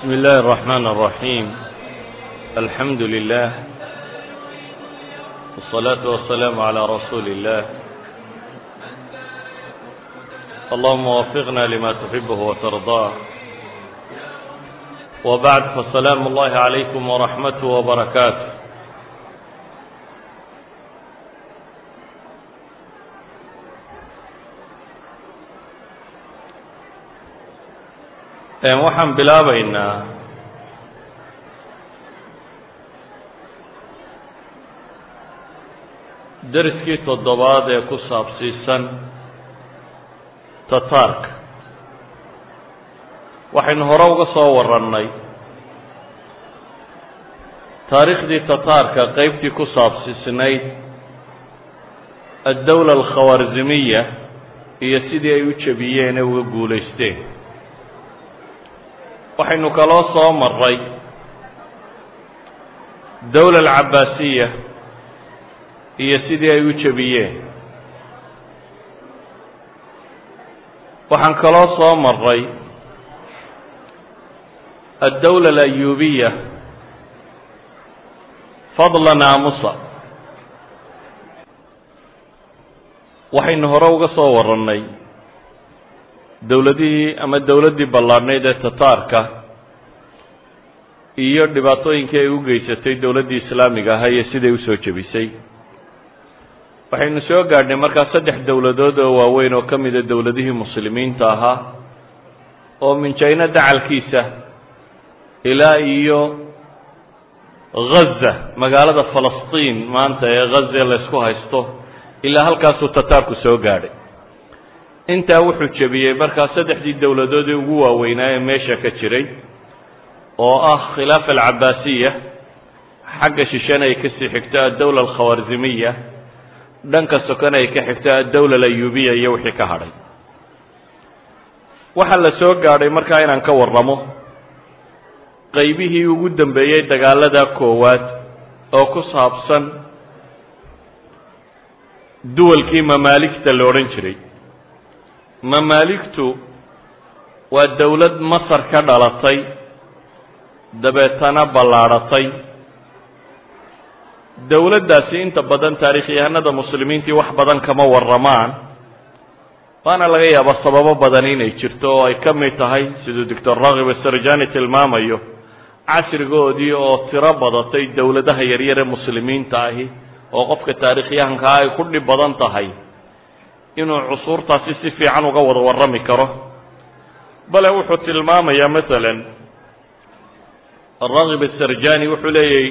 بسم الله الرحمن الرحيم الحمد لله والصلاة والسلام على رسول الله اللهم وفقنا لما تحبه وترضاه وبعد فالسلام الله عليكم ورحمته وبركاته waxaan bilaabaynaa. Deriskii toddobaad ee ku saabsiisan tataarka. Waxaynu hore uga soo warannay. Taariikhdii tataarka qeybtii ku saabsiisnayd addowla alkhawarzimiya iyo sidii ay u jebiyeen ee uga guulaysteen waxaynu kaloo soo maray dowla alcabaasiya iyo sidii ay u jebiyeen. Waxaan kaloo soo maray addowla alayuubiya fadla naamusa. Waxaynu hore uga soo warannay dowladihii ama dowladdii ballaadhnayd ee tataarka iyo dhibaatooyinkii ay u geysatay dowladdii islaamiga ahaa iyo siday u soo jebisay. Waxaynu soo gaadhnay markaa saddex dowladood oo waaweyn oo ka mida dowladihii muslimiinta ahaa oo minjayno dacalkiisa ilaa iyo ghaza magaalada falastiin maanta ee ghaza laysku haysto ilaa halkaasuu tataarku soo gaadhay intaa wuxuu jebiyey markaa saddexdii dowladoodii ugu waaweynaa ee meesha ka jiray oo ah khilaafa alcabaasiya xagga shishana ay ka sii xigto addowla alkhawarzimiya dhanka sokona ay ka xigto addowla alayuubiya iyo wixii ka hadhay. Waxaa la soo gaadhay markaa inaan ka warramo qaybihii ugu dambeeyey dagaalada koowaad oo ku saabsan duwalkii mamaaligta la odhan jiray mamaaligtu waa dowlad masar ka dhalatay dabeetana ballaadhatay dowladdaasi inta badan taarikhyahanada muslimiintii wax badan kama warramaan waana laga yaabaa sababo badan inay jirto oo ay ka mid tahay siduu doctor rakib asarjani tilmaamayo casrigoodii oo tiro badatay dowladaha yaryar ee muslimiinta ahi oo qofka taarikhyahankaa ay ku dhib badan tahay inuu cusuurtaasi si fiican uga wada warrami karo. Bale wuxuu tilmaamayaa masalan rakib asarjani wuxuu leeyahy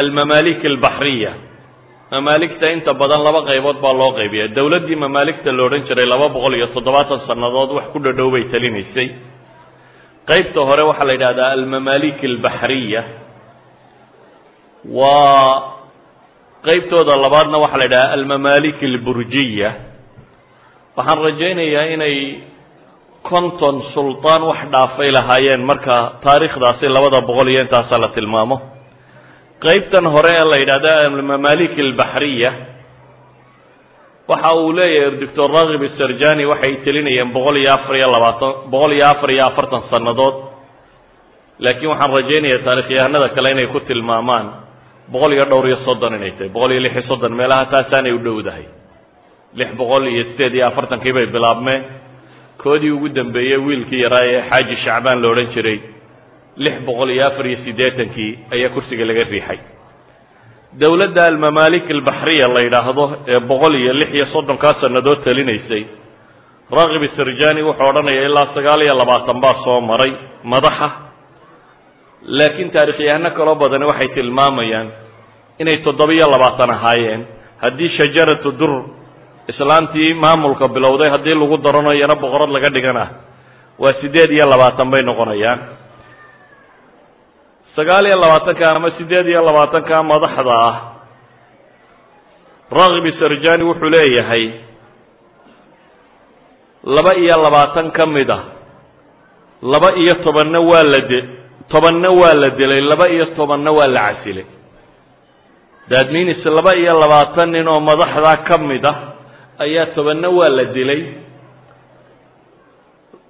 almamaalik albaxriya mamaaligta inta badan laba qaybood baa loo qaybiya dowladdii mamaaligta la odhan jiray laba boqol iyo toddobaatan sannadood wax ku dhadhow bay talinaysay. Qaybta hore waxaa la yidhahdaa almamaalik albaxriya waa qaybtooda labaadna waxaa la yidhahdaa almamaalik alburjiya waxaan rajaynayaa inay konton sultaan wax dhaafay lahaayeen marka taariikhdaasi labada boqol iyo intaasa la tilmaamo. Qaybtan hore ee la yidhahda almamaalik albaxriya waxa uu leeyahay doctor rakib asarjani waxay telinayeen boqol iyo afar iyo labaatan boqol iyo afar iyo afartan sannadood. Laakiin waxaan rajaynayaa taarikhyahanada kale inay ku tilmaamaan boqol iyo dhowr iyo soddon inay tahay boqol iyo lix iyo soddon meelaha taasaanay u dhowdahay lix boqol iyo sideed iyo afartankii bay bilaabmeen. Koodii ugu dambeeyey wiilkii yaraa ee xaaji shacbaan la odhan jiray lix boqol iyo afar iyo siddeetankii ayaa kursiga laga riixay. Dowladda almamaalik albaxriya la yidhaahdo ee boqol iyo lix iyo soddonkaa sannadood talinaysay rakib sarjani wuxuu odhanaya ilaa sagaal iyo labaatan baa soo maray madaxa. Laakiin taarikhyahanno kaloo badani waxay tilmaamayaan inay toddoba-iyo labaatan ahaayeen. Haddii shajaratu dur islaantii maamulka bilowday haddii lagu darano iyana boqorad laga dhigana waa siddeed iyo labaatan bay noqonayaan. Sagaal iyo labaatanka ama siddeed iyo labaatanka madaxda ah. Rakib sarjani wuxuu leeyahay laba iyo labaatan ka mid ah. Laba iyo tobanna waa la de tobanna waa la dilay laba iyo tobanna waa la casilay. Daadminis laba iyo labaatan nin oo madaxdaa ka mid ah ayaa tobanna waa la dilay.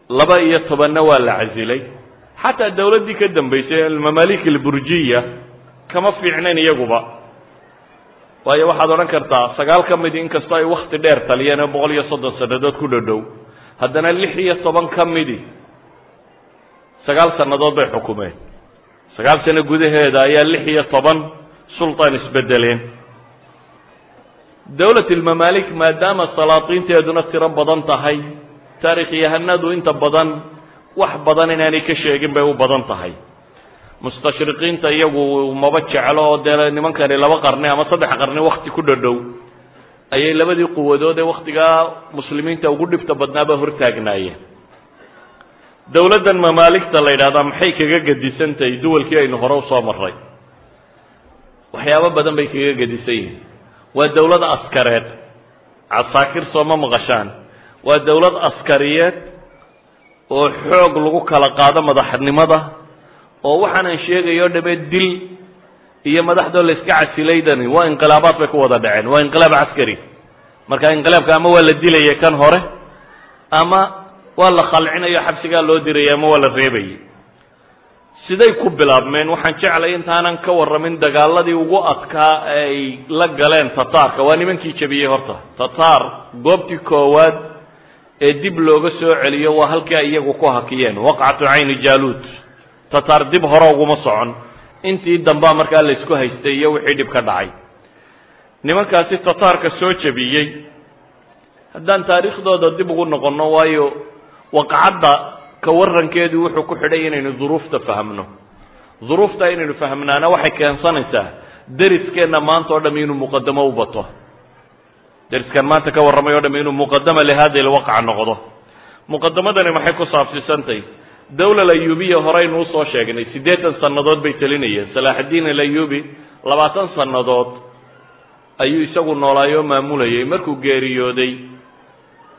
Laba iyo tobanna waa la casilay. Xataa dawladdii ka dambaysay almamalik alburjiya kama fiicnayn iyaguba. Waayo waxaad odhan kartaa sagaal ka midi inkastoo ay wakti dheer taliyeen oo boqol iyo soddon sannadood ku dhodhow. Haddana lix iyo toban ka midi. Sagaal sannadood bay xukumeen. Sagaal sano gudaheeda ayaa lix iyo toban sultan isbedeleen dawlat almamalik maadaama salaatiinteeduna tiro badan tahay taarikhyahanadu inta badan wax badan inaanay ka sheegin bay u badan tahay. Mustashriqiinta iyagu maba jeclo oo dee nimankani laba qarni ama saddex qarni wakti ku dhodhow ayay labadii quwadood ee waktigaa muslimiinta ugu dhibta badnaaba hortaagnaayeen. Dawladdan mamaaligta la yidhahdaa maxay kaga gedisantahay duwalkii aynu hore u soo maray waxyaabo badan bay kaga gedisan yihiin waa dawlad askareed. Casaakir sooma maqashaan. Waa dawlad askariyeed oo xoog lagu kala qaado madaxnimada oo waxaanan sheegayo dhame dil iyo madaxdoo la iska casilaydani waa inqilaabaad bay ku wada dhaceen waa inqilaab caskari marka inqilaabka ama waa la dilaya kan hore ama waa la khalcinayo xabsigaa loo diraya ama waa la reebayay siday ku bilaabmeen waxaan jeclay intaanan ka warramin dagaaladii ugu adkaa ay la galeen tataarka waa nimankii jabiyey horta. Tataar goobtii koowaad ee dib looga soo celiyo waa halkii ay iyagu ku hakiyeen. Waqcatu cayni jaaluud tataar dib hore uguma socon. Intii dambaa markaa la isku haystay iyo wixii dhib ka dhacay. Nimankaasi tataarka soo jabiyey. Haddaan taariikhdooda dib ugu noqonno waayo waqcadda ka warankeedu wuxuu ku xidhay inaynu duruufta fahmno. Duruufta inaynu fahmnaana waxay keensanaysaa deriskeenna maanta o dham inuu muqadamo u bato. Deriskan maanta ka warramay o dham inuu muqadama lihada ilwaqca noqdo. Muqadamadani maxay ku saabsiisantahy dawla alayubiya horeynu u soo sheegnay. Siddeetan sannadood bay telinayeen. Salaaxaddiin alayubi labaatan sannadood ayuu isagu noolaayoo maamulayay markuu geeriyooday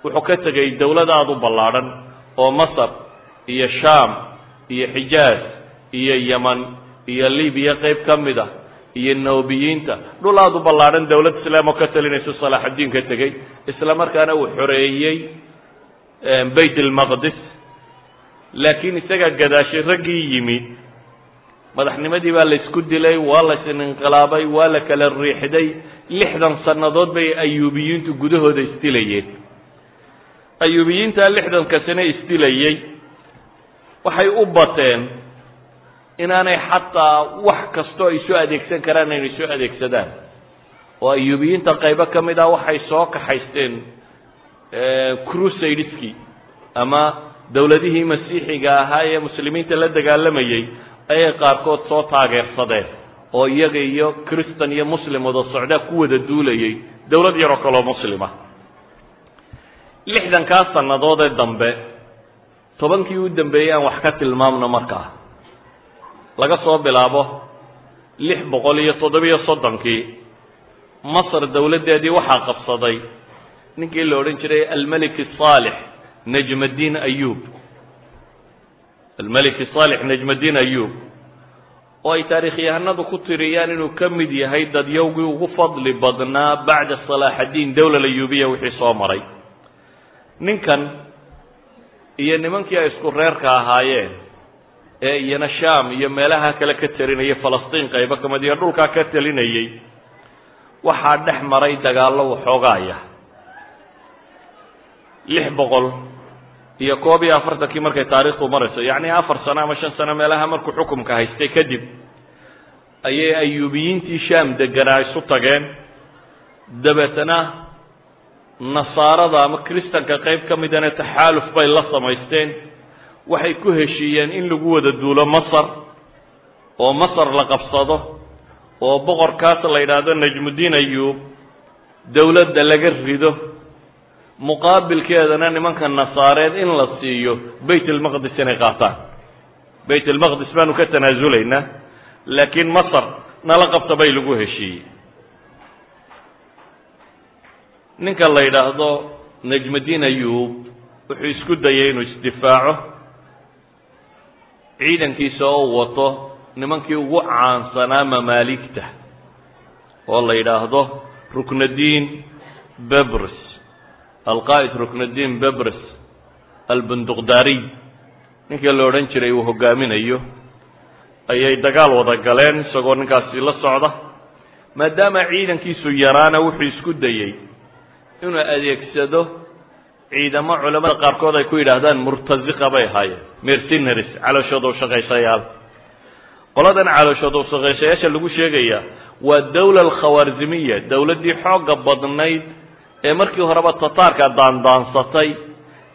wuxuu ka tegay dawlad aada u ballaadhan oo masar iyo shaam iyo xijaaz iyo yeman iyo libiya qayb ka mid a iyo noobiyiinta dhul aada u ballaadhan dawlad islaam oo ka talinayso salaaxaddiin ka tegey. Isla markaana uu xoreeyey bayt almaqdis laakiin isagaa gadaashay raggii yimi madaxnimadii baa la isku dilay waa la isinqilaabay waa la kala riixday. Lixdan sannadood bay ayuubiyiintu gudahooda isdilayeen ayuubiyiintaa lixdanka sane isdilayey waxay u bateen inaanay xataa wax kastoo ay soo adeegsan karaan inay soo adeegsadaan. Oo ayuubiyiinta qaybo ka mid ah waxay soo kaxaysteen crusadeski ama dawladihii masiixiga ahaa ee muslimiinta la dagaalamayey ayay qaarkood soo taageersadeen oo iyaga iyo christan iyo muslim wada socdaa ku wada duulayay. Dawlad yaroo kaloo muslima lixdankaas sannadood ee dambe tobankii u dambeeyey aan wax ka tilmaamno markaa laga soo bilaabo lix boqol iyo toddobiyo soddonkii masr dawladdeedii waxaa qabsaday ninkii la odhan jiray almelik saalix najmadiin ayub. Almelik saalix najmadiin ayub oo ay taarikhyahanadu ku tiriyaan inuu ka mid yahay dadyowgii ugu fadli badnaa bacda salaaxaddiin dawla ayubiya wixii soo maray. Ninkan iyo nimankii ay isku reerka ahaayeen ee iyana sham iyo meelaha kale ka talinayay falastiin qaybo ka mid iyo dhulkaa ka talinayey waxaa dhex maray dagaallo waxoogaaya lix boqol iyo koob iyo afartankii markay taariikhdu marayso yacni afar sano ama shan sano meelaha markuu xukumka haystay kadib ayay ayuubiyiintii sham deganaa isu tageen. Dabeetna nasaarada ama kristanka qayb ka midana taxaaluf bay la samaysteen. Waxay ku heshiiyeen in lagu wada duulo masar oo masar la qabsado oo boqorkaas la yidhaahdo najmudiin ayuub dawladda laga rido muqaabilkeedana nimanka nasaareed in la siiyo bayt almaqdis inay qaataan. Bayt almaqdis baanu ka tanaasulaynaa laakiin masar nala qabta bay lagu heshiiyey ninka la yidhaahdo najmudiin ayuub wuxuu isku dayay inuu isdifaaco ciidankiisa oo wato nimankii ugu caansanaa mamaaligta oo la yidhaahdo ruknadiin bebrs alqaa'id ruknadiin bebrs albunduqdaariy ninka la odhan jiray uu hogaaminayo ayay dagaal wada galeen isagoo ninkaasi la socda maadaama ciidankiisu yaraana wuxuu isku dayey inuu adeegsado ciidamo culamada qaarkood ay ku yidhaahdaan murtaziqa bay ahaayeen mercenaries calooshooda u qoladan calooshooda u lagu sheegaya waa dawla alkhawaarzimiya dawladdii xoogga badnayd ee markii horeba tataarka daandaansatay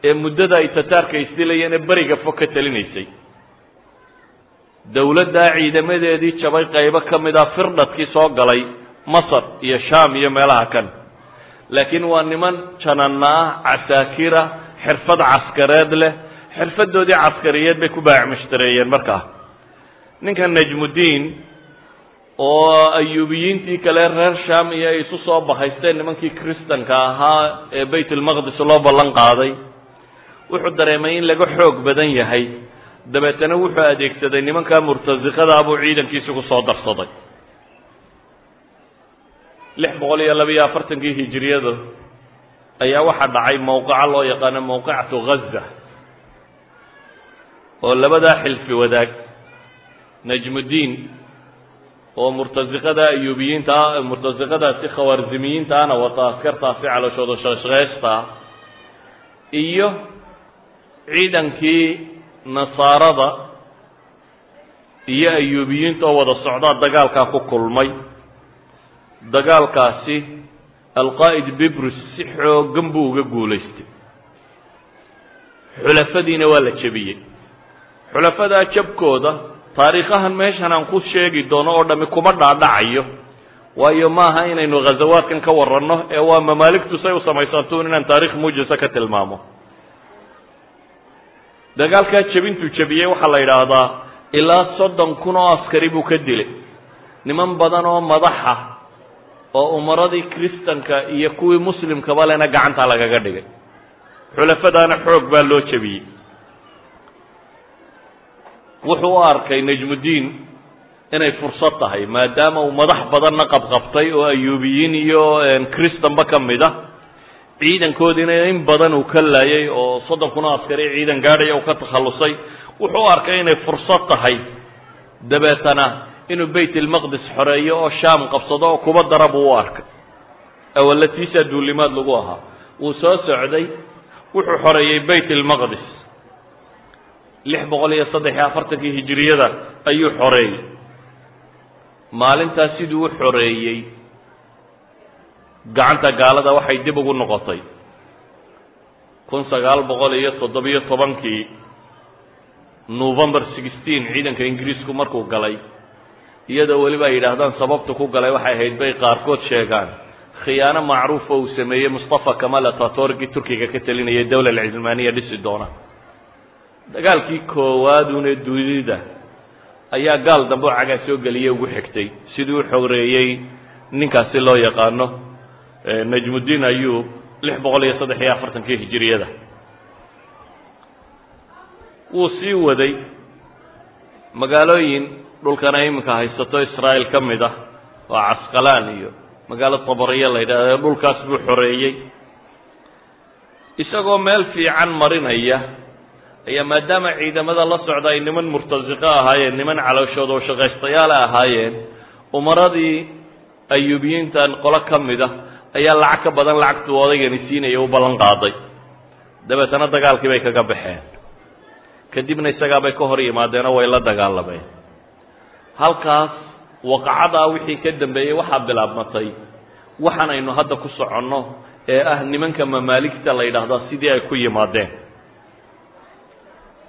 ee muddada ay tataarka isdilayeen ee beriga fog ka talinaysay dawladdaa ciidamadeedii jabay qaybo ka mid a firdhadkii soo galay masar iyo sham iyo meelaha kan laakiin waa niman janana ah casaakira xirfad caskareed leh. Xirfadoodii caskariyeed bay ku baacmushtareeyeen markaa ninka najmudiin oo ayuubiyiintii kale reer sham iyo ay isu soo bahaysteen nimankii kristanka ahaa ee bayt ulmaqdis loo ballan qaaday wuxuu dareemay in laga xoog badan yahay. Dabeetana wuxuu adeegsaday nimankaa murtasiqadaa buu ciidankiisi ku soo darsaday lix boqol iyo laba iyo afartankii hijiriyada ayaa waxaa dhacay mowqaco loo yaqaano mowqicatu ghaza oo labadaa xilfi wadaag najmudiin oo murtasiqada ayuubiyiinta murtasiqadaasi khawaarzimiyiinta ahna wata askartaasi calooshooda shaqshaqeysta iyo ciidankii nasaarada iyo ayuubiyiinta oo wada socdaa dagaalkaa ku kulmay dagaalkaasi alqaa'id bibrus si xoogan buu uga guulaystay. Xulafadiina waa la jebiyey. Xulafadaa jabkooda taariikhahan meeshan aan ku sheegi doono oo dhami kuma dhaadhacayo. Waayo maaha inaynu ghazawaadkan ka waranno ee waa mamaaligtu say u samaysantuun inaan taarikh muujisa ka tilmaamo. Dagaalkaa jebintuu jebiyey waxaa la yidhaahdaa ilaa soddon kun oo askari buu ka dilay. Niman badan oo madaxa oo umaradii kristanka iyo kuwii muslimkaba lena gacanta lagaga dhigay. Xulafadaana xoog baa loo jebiyey. Wuxuu u arkay najmudiin inay fursad tahay maadaama uu madax badanna qabqabtay oo ayuubiyiin iyo kristanba ka mid a ciidankoodiina in badan uu ka laayay oo soddon kun oo askari ciidan gaadhaya uu ka takhallusay. Wuxuu u arkay inay fursad tahay dabeetana inuu bayt ilmaqdis xoreeyo oo shaam qabsado oo kuba dara buu u arkay. Awalatiisaa duulimaad lagu ahaa. Wuu soo socday wuxuu xoreeyey bayt ilmaqdis lix boqol iyo saddex iyo afartankii hijiriyada ayuu xoreeyey maalintaas siduu u xoreeyey. Gacanta gaalada waxay dib ugu noqotay. Kun sagaal boqol iyo toddobiyo tobankii november sixteen ciidanka ingiriisku markuu galay iyadoo weliba ay yidhaahdaan sababta ku galay waxay ahayd bay qaarkood sheegaan. Khiyaano macruufa uu sameeyey mustafa kamal atatorgii turkiga ka talinayay dowla alcismaaniya dhisi doona. Dagaalkii koowaadune dunida ayaa gaal dambe oo cagaa soo geliyey ugu xigtay. Siduu u xoreeyey ninkaasi loo yaqaano najmudiin ayub lix boqol iyo saddex iyo afartankii hijiriyada wuu sii waday magaalooyin dhulkana iminka haysato israa'iil ka mid ah oo casqalaan iyo magaalo tabariya la yidhahda dhulkaas buu xoreeyey. Isagoo meel fiican marinaya ayaa maadaama ciidamada la socda ay niman murtasiqo ahaayeen niman calooshooda oo shaqaystayaala ahaayeen umaradii ayuubiyiintan qolo ka mid a ayaa lacag ka badan lacagtuu odaygani siinaya u ballan qaaday. Dabeetana dagaalkii bay kaga baxeen. Kadibna isagaabay ka hor yimaadeenoo way la dagaalameen halkaas waqacadaa wixii ka dambeeyey waxaa bilaabmatay. Waxaan aynu hadda ku soconno ee ah nimanka mamaaligta la yidhaahdaa sidii ay ku yimaadeen.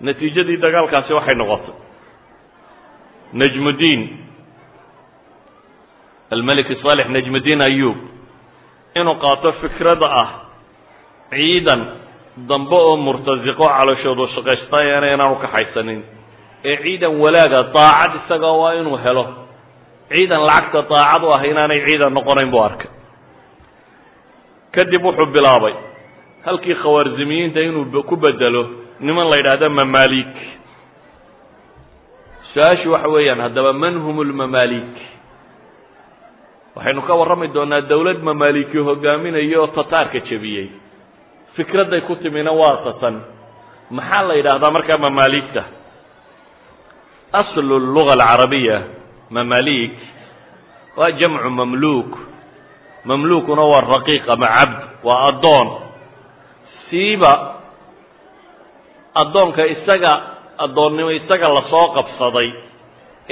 Natiijadii dagaalkaasi waxay noqotay. Najmudiin almeliki saalex najmudiin ayub inuu qaato fikrada ah ciidan dambe oo murtasiqo calooshoodu shaqaystayeena inaanu kaxaysanin ee ciidan walaaga daacad isaga waa inuu helo. Ciidan lacagta daacad u ah inaanay ciidan noqonayn buu arkay. Kadib wuxuu bilaabay halkii khawaarzimiyiinta inuu ku bedelo niman la yidhaahdo mamaalik su'aashu waxa weeyaan haddaba man hum lmamaalik waxaynu ka warrami doonaa dowlad mamaaliki hogaaminayo oo tataarka jebiyey. Fikradday ku timina waa tatan. Maxaa la yidhaahdaa markaa mamaaligta aslu luga alcarabiya mamalik waa jamcu mamluuk mamluukuna waa raqiiq ama cabd waa addoon siiba addoonka isaga addoonnimo isaga la soo qabsaday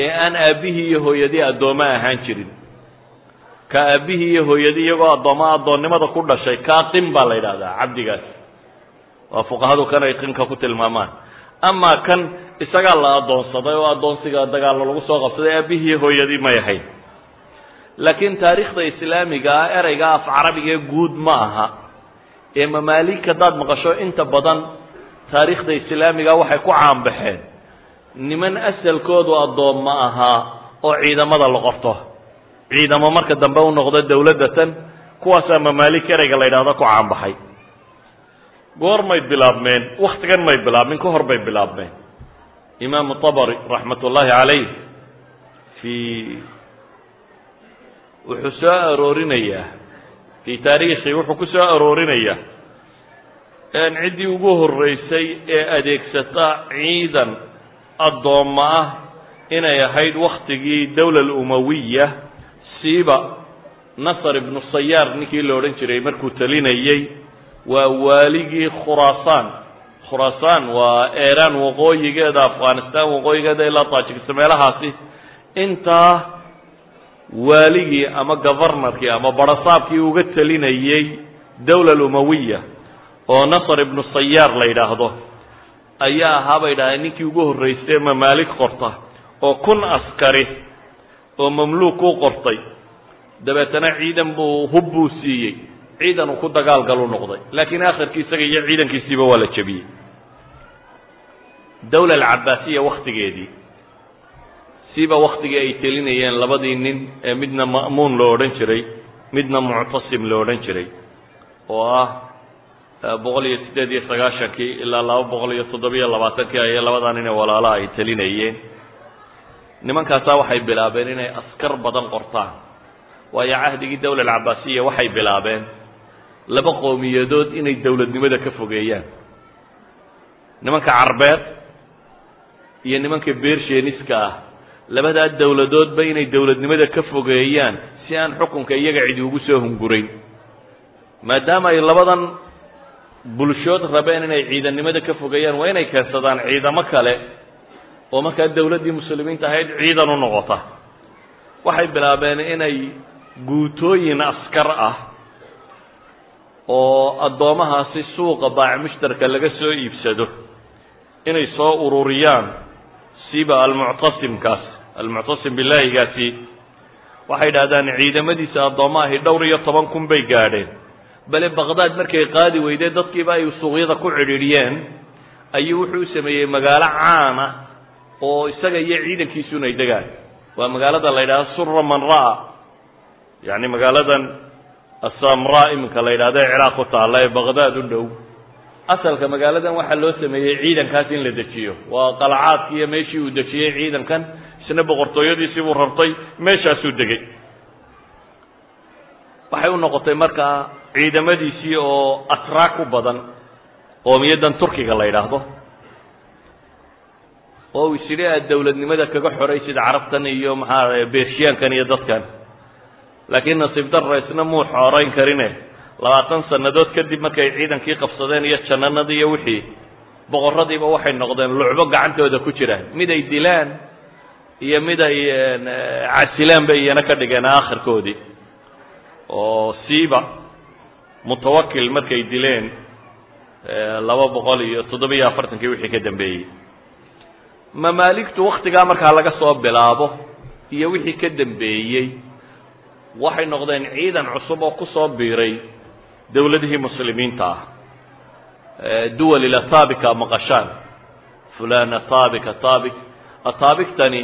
ee aan aabbihii iyo hooyadii addoommo ahaan jirin ka aabbihii iyo hooyadii iyagoo addoommo addoonnimada ku dhashay kaa qin baa la yidhahdaa cabdigaas waa fuqahadu kan ay qinka ku tilmaamaan amaa kan isagaa la addoonsaday oo addoonsiga dagaallo lagu soo qabsaday aabbihii hooyadii may ahayn. Laakiin taariikhda islaamiga ah ereyga af carabigee guud ma aha. Ee mamaalik haddaad maqasho inta badan taariikhda islaamiga waxay ku caanbaxeen niman asalkoodu addoomma ahaa oo ciidamada la qorto. Ciidamo marka dambe u noqdo dawladda tan kuwaasaa mamaalik ereyga la yidhahdo ku caanbaxay goor may bilaabmeen waktigan may bilaabmin ka hor bay bilaabmeen. Imaamu tabari raxmat ullaahi calayh fii wuxuu soo aroorinayaa fii taariikhi wuxuu ku soo aroorinayaa ciddii ugu horreysay ee adeegsata ciidan addoommo ah inay ahayd waktigii dowla alumawiya siiba nasar ibnu sayaar ninkii la odhan jiray markuu talinayey waa waaligii khuraasaan khuraasaan waa eeraan waqooyigeeda afghanistan waqooyigeeda ilaa taajikistan meelahaasi. Intaa waaligii ama govarnarkii ama barasaabkii uga talinayey dowla alumawiya oo nasar ibnu sayaar la yidhaahdo ayaa ahaa bay dhahdeen ninkii ugu horreysay mamaalik qorta oo kun askari oo mamluuk u qortay. Dabeetana ciidan buu hub buu siiyey ciidan uu ku dagaalgalu noqday. Laakiin akhirkii isaga iyo ciidankiisiiba waa la jebiyey dowla alcabaasiya wakhtigeedii siiba waktigii ay telinayeen labadii nin ee midna ma'muun lo odhan jiray midna muctasim lo odhan jiray oo ah boqol iyo siddeed iyo sagaashankii ilaa laba boqol iyo toddobiyo labaatankii ayay labadaa nin ee walaalaha ay telinayeen. Nimankaasaa waxay bilaabeen inay askar badan qortaan. Waayo cahdigii dowla alcabaasiya waxay bilaabeen laba qowmiyadood inay dowladnimada ka fogeeyaan. Nimanka carbeed iyo nimanka beersheniska ah labadaa dowladoodba inay dowladnimada ka fogeeyaan si aan xukunka iyaga cidi ugu soo hungurayn. Maadaama ay labadan bulshood rabeen inay ciidannimada ka fogeeyaan waa inay keensadaan ciidamo kale oo markaa dowladdii muslimiinta ahayd ciidan u noqota. Waxay bilaabeen inay guutooyin askar ah oo addoomahaasi suuqa baac mushtarka laga soo iibsado inay soo ururiyaan siba almuctasimkaas almuctasim bilaahigaasi waxay idhahdaan ciidamadiisa addoommaahi dhowr iyo toban kun bay gaadheen. Bale baqdaad markay qaadi weydee dadkiiba ay suuqyada ku cidhiidhiyeen ayuu wuxuu u sameeyey magaalo caan ah oo isaga iyo ciidankiisuna ay degaan. Waa magaalada la yidhahdo sura man ra'a yacni magaaladan asamra iminka la yidhahdo ee ciraaq ku taalla ee baqdaad u dhow. Asalka magaaladan waxaa loo sameeyey ciidankaas in la dejiyo. Waa qalcaadkii iyo meeshii uu dejiyey ciidankan isna boqortooyadiisii buu rartay meeshaasuu degey waxay u noqotay markaa ciidamadiisii oo atraak u badan qoomiyadan turkiga la yidhaahdo oo uu isidhi aad dowladnimada kaga xoraysid carabtan iyo maxaa beershiyaankan iyo dadkan laakiin nasiib darra isna muu xorayn karine. Labaatan sannadood kadib markay ciidankii qabsadeen iyo jannanadii iyo wixii boqorradiiba waxay noqdeen lucbo gacantooda ku jiraan. Mid ay dilaan iyo mid ay casilaan bay iyana ka dhigeen aakhirkoodii. Oo siiba mutawakil markay dileen laba boqol iyo toddobiyo afartankii wixii ka dambeeyey. Mamaaligtu waktigaa markaa laga soo bilaabo iyo wixii ka dambeeyey waxay noqdeen ciidan cusub oo ku soo biiray dowladihii muslimiinta ah. Duwal ilatabika maqashaan. Fulan atabik atabik ataabigtani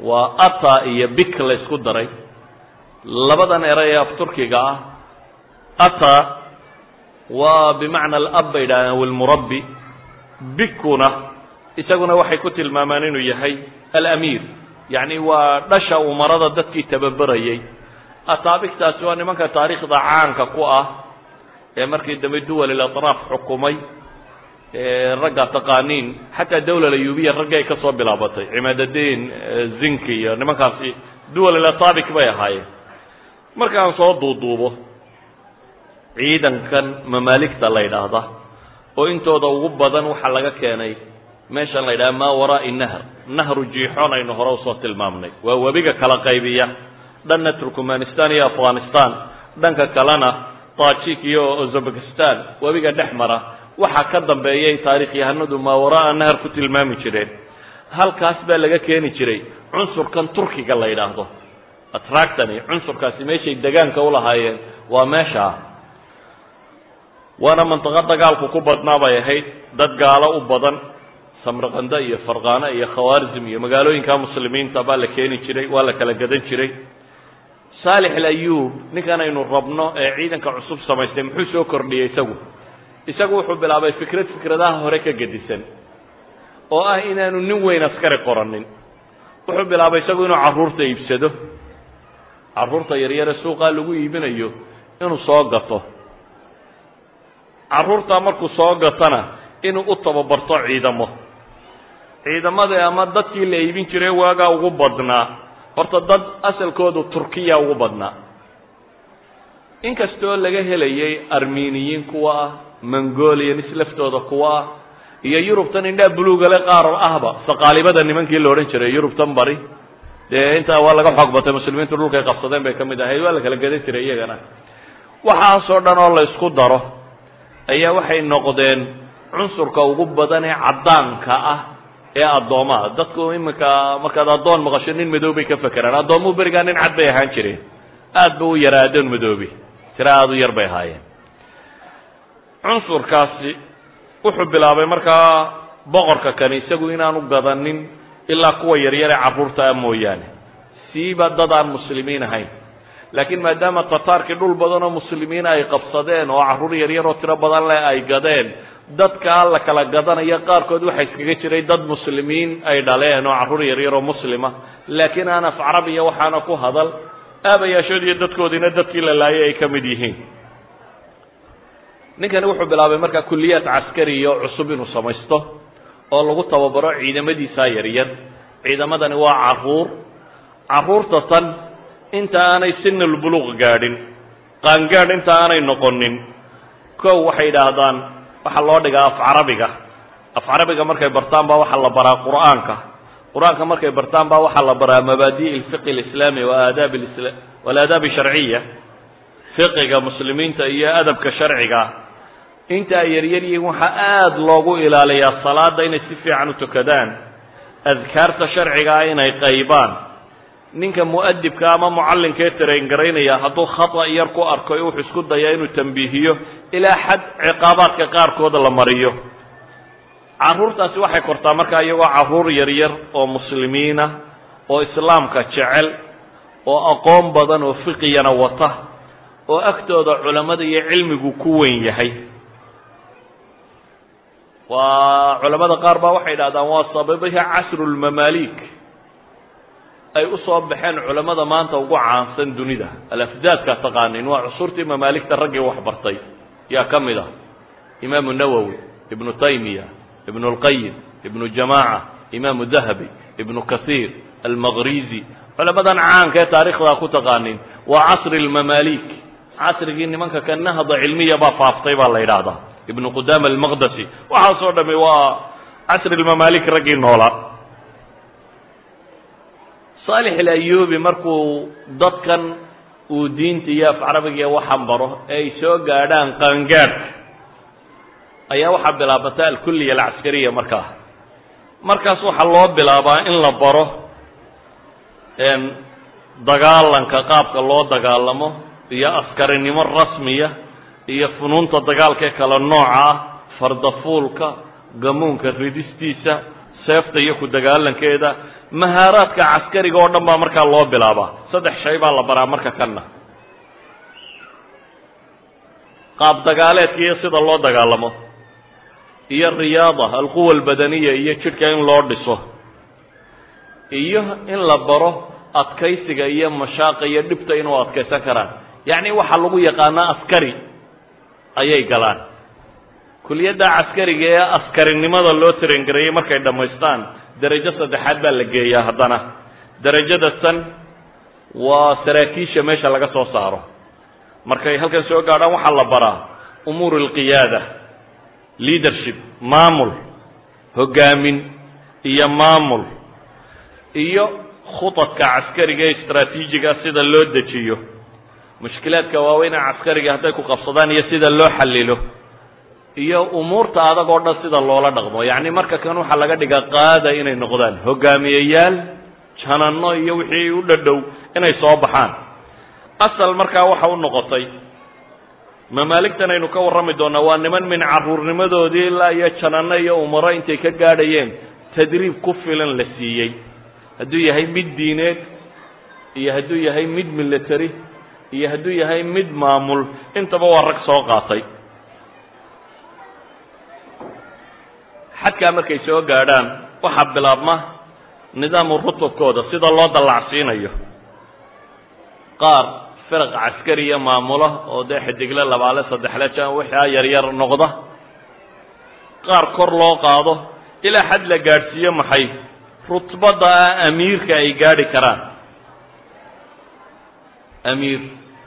waa ata iyo bik la isku daray. Labadan eray ee af ah ata waa bimacna alab bay yidhahdeen walmurabbi bikuna isaguna waxay ku tilmaamaan inuu yahay alamiir yacni waa dhasha umarada dadkii tababerayey ataabigtaasi waa nimanka taariikhda caanka ku ah ee markii dambe duwal ilatraaf xukumay ragga taqaaniin xataa dawla ayubiya raggi ay ka soo bilaabatay cimaadadiin zinki iyo nimankaasi duwal ilatabic bay ahaayeen. Markaan soo duuduubo ciidankan mamaaligta la yidhaahda oo intooda ugu badan waxaa laga keenay meeshan la yidhaha maa waraa'i nahr nahru jiixoon aynu hore u soo tilmaamnay. Waa webiga kala qaybiya dhanna turkmanistan iyo afghanistan. Dhanka kalena tajik iyo uzbekistan. Webiga dhex mara. Waxa ka dambeeyay taarikhyahanadu maa waraa'a nahr ku tilmaami jireen. Halkaas baa laga keeni jiray cunsurkan turkiga la yidhaahdo. Atractani cunsurkaasi meeshay degaanka ulahaayeen waa meeshaa waana mantiqo dagaalku ku badnaa bay ahayd dad gaalo u badan samraqanda iyo farqaano iyo khawaarzim iyo magaalooyinka muslimiinta baa la keeni jiray waa la kala gadan jiray saalix alayub ninkan aynu rabno ee ciidanka cusub samaystay muxuu soo kordhiyey isagu? Isagu wuxuu bilaabay fikrad fikradaha hore ka gedisan oo ah inaanu nin weyn askari qoranin wuxuu bilaabay isagu inuu carruurta iibsado. Carruurta yaryare suuqaa lagu iibinayo inuu soo gato. Carruurtaa markuu soo gatana inuu u tababarto ciidamo. Ciidamadii ama dadkii la iibin jiray waagaa ugu badnaa horta dad asalkoodu turkiya ugu badnaa inkastoo laga helayay armeniyiin kuwa ah mongolians laftooda kuwa ah iyo yurubtan indhaa bulugale qaar ahba saqaalibada nimankii la odhan jiray yurubtan bari. Dee intaa waa laga xoog batay muslimiintu dhulkay qabsadeen bay ka mid ahayd waa la kala gadan jiray iyagana. Waxaasoo dhan oo la isku daro ayaa waxay noqdeen cunsurka ugu badan ee caddaanka ah ee addoomaha dadku iminka markaad addoon maqasho nin madow bay ka fekeraan addoomuhu berigaa nin cad bay ahaan jireen aad ba u yaraa addoon madoobi. Tira aada u yar bay ahaayeen. Cunsurkaasi wuxuu bilaabay markaa boqorka kani isagu inaanu gadanin ilaa kuwa yaryare carruurta ah mooyaane. Siiba dad aan muslimiin ahayn. Laakiin maadaama tataarkii dhul badan oo muslimiin ay qabsadeen oo carruur yaryar oo tiro badan leh ay gadeen dadkaa la kala gadanaya qaarkood waxaa iskaga jiray dad muslimiin ay dhaleen oo carruur yaryar oo muslima. Laakiin aan af carabiya waxaana ku hadal aabayaashood iyo dadkoodiina dadkii la laayay ay ka mid yihiin. Ninkani wuxuu bilaabay markaa kuliyaad caskariyo cusub inuu samaysto oo lagu tababaro ciidamadiisaa yaryar ciidamadani waa carruur carruurta tan inta aanay sinulbuluuq gaadhin qaangaadh inta aanay noqonin kow waxay yidhaahdaan waxaa loo dhigaa af carabiga. Af carabiga markay bartaan baa waxaa la baraa qur'aanka. Qur'aanka markay bartaan baa waxaa la baraa mabaadi' alfiqi alislaami wa aadaab walaadaab sharciya fiqiga muslimiinta iyo adabka sharciga. Inta ay yaryar yihiin waxaa aada loogu ilaaliyaa salaada inay si fiican u tukadaan. Adkaarta sharcigaa inay qaybaan ninka mu'adibka ama mucallinkee taraingaraynaya hadduu khata yar ku arko wuxuu isku dayaa inuu tambiihiyo ilaa xad ciqaabaadka qaarkooda la mariyo. Carruurtaasi waxay kortaa markaa iyagoo carruur yaryar oo muslimiina oo islaamka jecel oo aqoon badan oo fiqiyana wata oo agtooda culammada iyo cilmigu ku weyn yahay. Waa culamada qaar baa waxay idhahdaan waa sababihi casrulmamaalik ay u soo baxeen culammada maanta ugu caansan dunida. Alafdaadka taqaanin waa cusurtii mamaaligta raggii wax bartay. Yaa ka mid ah. Imaamu nawowi ibnu taymiya ibnu اlqayim ibnu jamaaca imaamu dahabi ibnu kasiir almaqrizi culamadan caanka ee taarikhdaa ku taqaanin waa casri lmamaalik casrigii nimanka ka nahda cilmiya baa faaftay baa la yidhaahdaa. Ibnu qudama almaqdasi waxaasoo dhami waa casri lmamaalik raggii noolaa saalix alayubi markuu dadkan uu diinta iyo af carabiga waxan baro ay soo gaadhaan qaangaadhka ayaa waxaa bilaabata alkuliya alcaskariya markaa markaas waxaa loo bilaabaa in la baro dagaalanka qaabka loo dagaalamo iyo askarinimo rasmiya iyo funuunta dagaalkee kale nooca ah fardafuulka gamuunka ridistiisa seefta iyo ku dagaalankeeda mahaaraadka caskariga oo dhan baa markaa loo bilaabaa. Saddex shay baa la baraa marka kanna. Qaab dagaaleedka iyo sida loo dagaalamo. Iyo riyaada alquwa albadaniya iyo jidhka in loo dhiso. Iyo in la baro adkaysiga iyo mashaaqa iyo dhibta inuu adkaysan karaan. Yacni waxaa lagu yaqaanaa askari ayay galaan. Kuliyadda caskariga ee askarinimada loo tarengareeyey markay dhammaystaan derajo saddexaad baa la geeyaa haddana. Derajada tan waa saraakiisha meesha laga soo saaro. Markay halkan soo gaadhaan waxaa la baraa umuur alqiyaada leadership maamul hoggaamin iyo maamul iyo khudadka caskariga ee istraatiijiga sida loo dejiyo. Mushkilaadka waaweyne caskariga hadday ku qabsadaan iyo sida loo xallilo iyo umuurta adag oo dhan sida loola dhaqmo. Yacni marka kan waxaa laga dhigaa qaada inay noqdaan. Hogaamiyeyaal jananno iyo wixii u dhadhow inay soo baxaan. Asal markaa waxa u noqotay mamaaligtan aynu ka warrami doonaa waa niman min caruurnimadoodii ilaa iyo jananno iyo umaro intay ka gaadhayeen tadriib ku filan la siiyey. Hadduu yahay mid diineed iyo hadduu yahay mid military iyo hadduu yahay mid maamul intaba waa rag soo qaatay xadkaa markay soo gaadhaan waxaa bilaabma nidaamu rutubkooda sida loo dallacsiinayo. Qaar firaq caskariya maamula oo dee xidigle labaale saddexle jan waxaa yaryar noqda. Qaar kor loo qaado ilaa xad la gaadhsiiyo maxay rutbadda ah amiirka ay gaadhi karaan. Amiir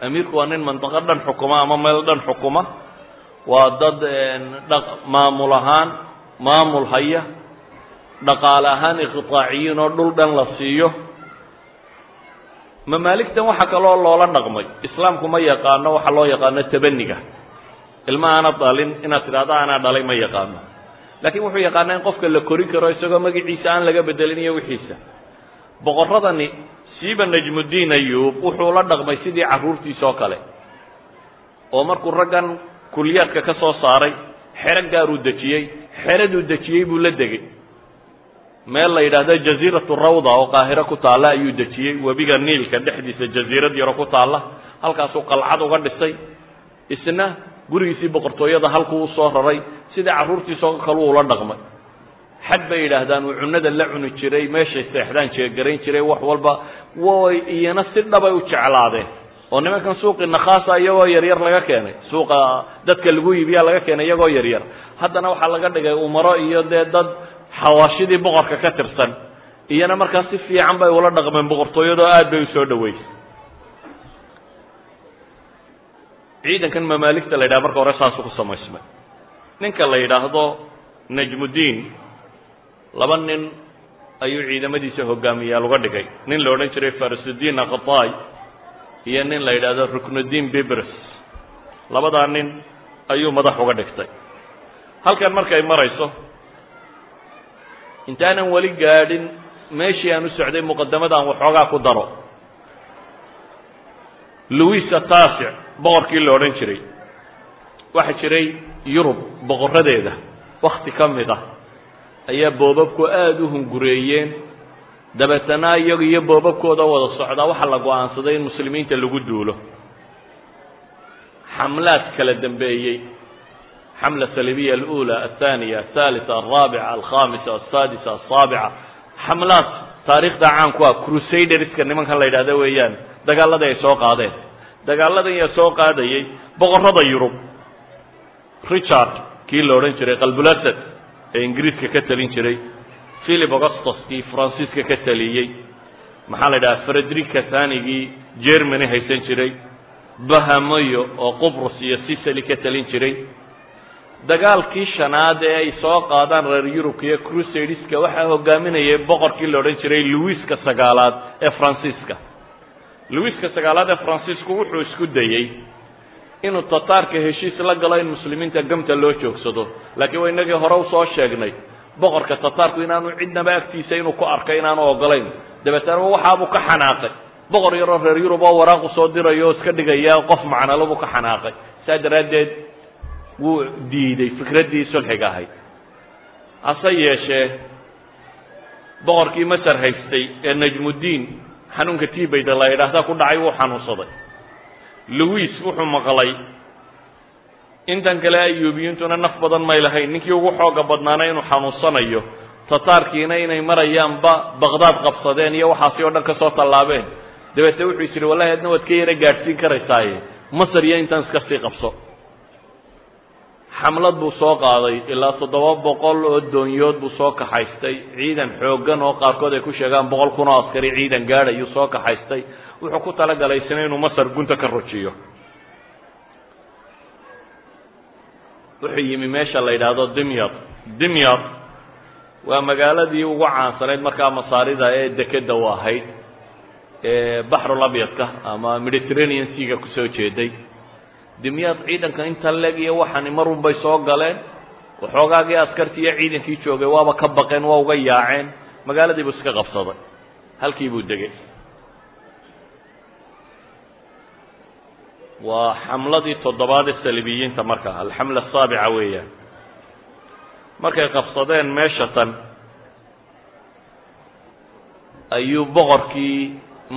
amiirku waa nin mandiqo dhan xukuma ama meel dhan xukuma. Waa dad maamul ahaan maamul haya dhaqaale ahaan iqitaaciyiin oo dhul dhan la siiyo. Mamaaligtan waxaa kaloo loola dhaqmay islaamku ma yaqaano waxa loo yaqaano tabaniga ilma aana dhalin inaad tidhahdo anaa dhalay ma yaqaano. Laakiin wuxuu yaqaanaa in qofka la korin karo isagoo magaciisa aan laga bedelin iyo wixiisa. Boqorradani siiba najmuddiin ayuub wuxuu la dhaqmay sidii carruurtiisa oo kale. Oo markuu raggan kuliyaadka ka soo saaray xero gaaruu dejiyey xeraduu dejiyey buu la degey meel la yidhaahdo jaziiratu rawda oo qaahiro ku taalla ayuu dejiyey. Webiga niilka dhexdiisa jasiirad yaro ku taalla halkaasuu qalcad uga dhisay isna gurigiisii boqortooyada halkuu u soo raray. Sidai carruurtiisoo kale uula dhaqmay. Xad bay yidhaahdaan uu cunada la cuni jiray meeshay seexdaan jeegarayn jiray wax walba way iyana si dhabay u jeclaadeen oo nimankan suuqii nakhaasa iyagoo yaryar laga keenay suuqa dadka lagu iibiyaa laga keenay iyagoo yaryar. Haddana waxaa laga dhigay umaro iyo dee dad xawaashidii boqorka ka tirsan iyana markaa si fiican bay ula dhaqmeen boqortooyadoo aad bay u soo dhaweysay ciidankan mamaaligta la yidhaha marka hore saasuu ku samaysmay. Ninka la yidhaahdo najmuddiin laba nin ayuu ciidamadiisa hogaamiyaal uga dhigay. Nin la odhan jiray farisudiin aqtaay iyo nin la yidhaahdo ruknudiin bibres labadaa nin ayuu madax uga dhigtay. Halkan markay marayso intaanan weli gaadhin meeshii aan u socday muqadamadan waxoogaa ku daro. Louisa taasic boqorkii la odhan jiray. Waxaa jiray yurub boqoradeeda wakti ka mid ah. Ayaa boobabku aada u hungureeyeen dabeetana iyaga iyo boobabkooda wada socdaa waxaa la go'aansaday in muslimiinta lagu duulo. Xamlaad kala dambeeyey. Xamla salibiya alula athaniya athalitha alraabica alkhamisa alsaadisa alsaabica xamlaad taariikhda caanku ah crusaderska nimankan la yidhahda weeyaan. Dagaaladii ay soo qaadeen. Dagaaladan yaa soo qaadayey boqorrada yurub. Richard kii la odhan jiray qalbulasad ee ingiriiska ka talin jiray philip augustus kii faransiiska ka taliyey maxaa la yidhaha? Frederica thanigii germany haysan jiray. Bahamoyo oo qubrus iyo sicily ka talin jiray. Dagaalkii shanaad ee ay soo qaadaan reer yurubka iyo crusadeska waxaa hogaaminayay boqorkii la odhan jiray louiska sagaalaad ee faransiiska louiska sagaalaad ee faransiisku wuxuu isku dayey inuu tataarka heshiis la galo in muslimiinta gamta loo joogsado. Laakiin waa inagii hore u soo sheegnay boqorka tataarku inaanu cidnaba agtiisa inuu ku arkay inaanu ogolayn dabeetana waxaabuu ka xanaaqay. Boqor yaroo reer yurub oo waraaqu soo dirayo oo iska dhigaya qof macnalo buu ka xanaaqay. Saa daraaddeed wuu diiday fikraddii sulxiga ahayd. Hase yeeshee boqorkii masar haystay ee najmuddiin xanuunka tibayda la yidhaahda ku dhacay wuu xanuunsaday. Louis wuxuu maqlay intan kale ayuubiyiintuna naf badan may lahayn. Ninkii ugu xooga badnaana inuu xanuunsanayo tataarkiina inay marayaanba baqdaad qabsadeen iyo waxaasi oo dhan ka soo tallaabeen. Dabeetna wuxuu is yidhi wallahi adna waad ka yara gaadhsiin karaysaaye. Masar iyo intan iska sii qabso. Xamlad buu soo qaaday ilaa toddoba boqol oo doonyood buu soo kaxaystay. Ciidan xooggan oo qaarkood ay ku sheegaan boqol kun oo askari ciidan gaadh ayuu soo kaxaystay. Wuxuu ku talagalay isna inuu masar gunta ka rujiyo wuxuu yimi meesha la yidhaahdo dimyad dimyad waa magaaladii ugu caansanayd markaa masaarida ee dekeda u ahayd ee baxrul abyadka ama mediterranean seaga ku soo jeeday. Dimyaad ciidanka inta leg iyo waxani marun bay soo galeen waxoogaagii askartii iyo ciidankii joogay waaba ka baqeen waa uga yaaceen magaaladii buu iska qabsaday. Halkii buu degay waa xamladii toddobaad ee salibiyiinta marka alxamla asaabica weeyaan. Markay qabsadeen meesha tan ayuu boqorkii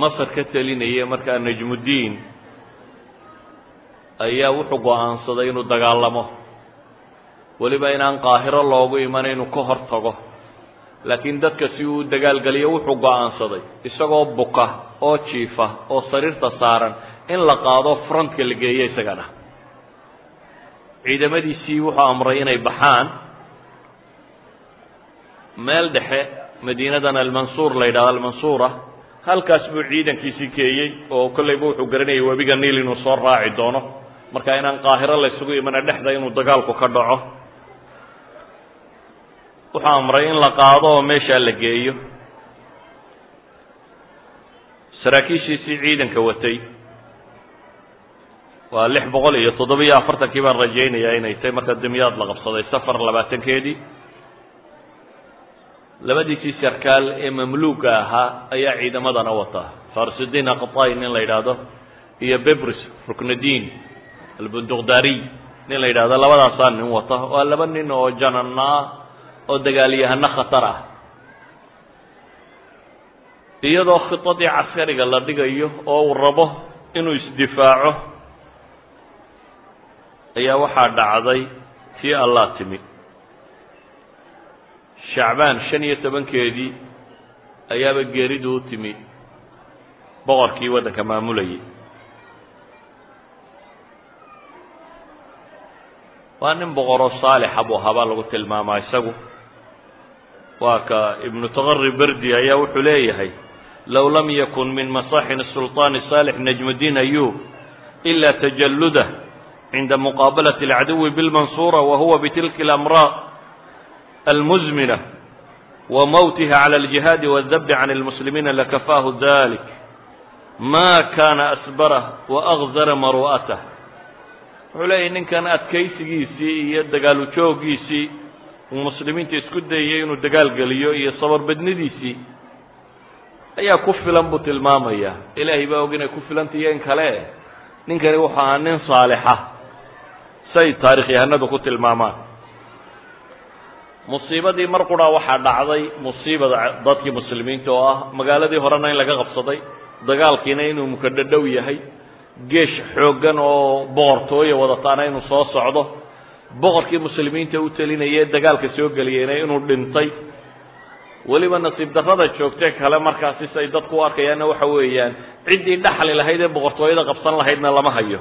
masar ka telinayay markaa najmuddiin ayaa wuxuu go'aansaday inuu dagaalamo. Weliba inaan qaahiro loogu iman inuu ka hor tago. Laakiin dadka si uu dagaalgeliyo wuxuu go'aansaday isagoo buka oo jiifa oo sariirta saaran in la qaado frontka la geeyo isagana. Ciidamadiisii wuxuu amray inay baxaan. Meel dhexe madiinadan almansuur la yidhahdo almansuura halkaas buu ciidankiisii keeyey oo kollayba wuxuu garanayay webiga niil inuu soo raaci doono. Marka inaan qaahiro la ysugu imana dhexda inuu dagaalku ka dhaco. Wuxuu amray in la qaado oo meeshaa la geeyo. Saraakiishiisii ciidanka watay waa lix boqol iyo toddobiyo afartankii baan rajaynayaa inay tahay marka dimyaad la qabsaday. Safar labaatankeedii labadiisii sarkaal ee mamluuga ahaa ayaa ciidamadana wata. Farsudiin aqtai nin la yidhaahdo iyo bebris ruknadiin albunduqdaariy nin la yidhahdo labadaasaa nin wata. Waa laba nin oo janana ah oo dagaalyahano khatar ah. Iyadoo khidadii caskariga la dhigayo oo uu rabo inuu isdifaaco ayaa waxaa dhacday tii allah timi. Shacbaan shan iyo tobankeedii ayaaba geeridu u timi boqorkii waddanka maamulayay. Waa nin boqoroo saalixa buu ahaa baa lagu tilmaamaa isagu. Waa ka ibnu taqari berdi ayaa wuxuu leeyahay low lam yakun min masaaxin sulطaani saalix najmudiin ayub ila tajalludah cinda muqaabalaة الcaduwi bاlmansuura wa huwa bitilki اlamraa almuzmina wa mowtiha calى اljihaadi wاdabi can اlmuslimiina lakafaahu dalik ma kaana asbarah wa agdara maru'atah wuxuu leeyahy ninkan adkaysigiisii iyo dagaalu jooggiisii uu muslimiinta isku dayayey inuu dagaal geliyo iyo sabar badnidiisii ayaa ku filan buu tilmaamayaa ilaahay baa og inay ku filantahiyo in kale ninkani wuxuu ahaa nin saalixa say taarikh yahanadu ku tilmaamaan. Musiibadii mar qura waxaa dhacday musiibada dadkii muslimiinta oo ah magaaladii horena in laga qabsaday dagaalkiina inuu mukadhadhow yahay geesh xooggan oo boqortooya wadataana inuu soo socdo boqorkii muslimiinta u telinaya dagaalka soo geliyeyna inuu dhintay. Weliba nasiib darrada joogtee kale markaasi say dadku u arkayaanna waxa weeyaan ciddii dhaxli lahayd ee boqortooyada qabsan lahaydna lama hayo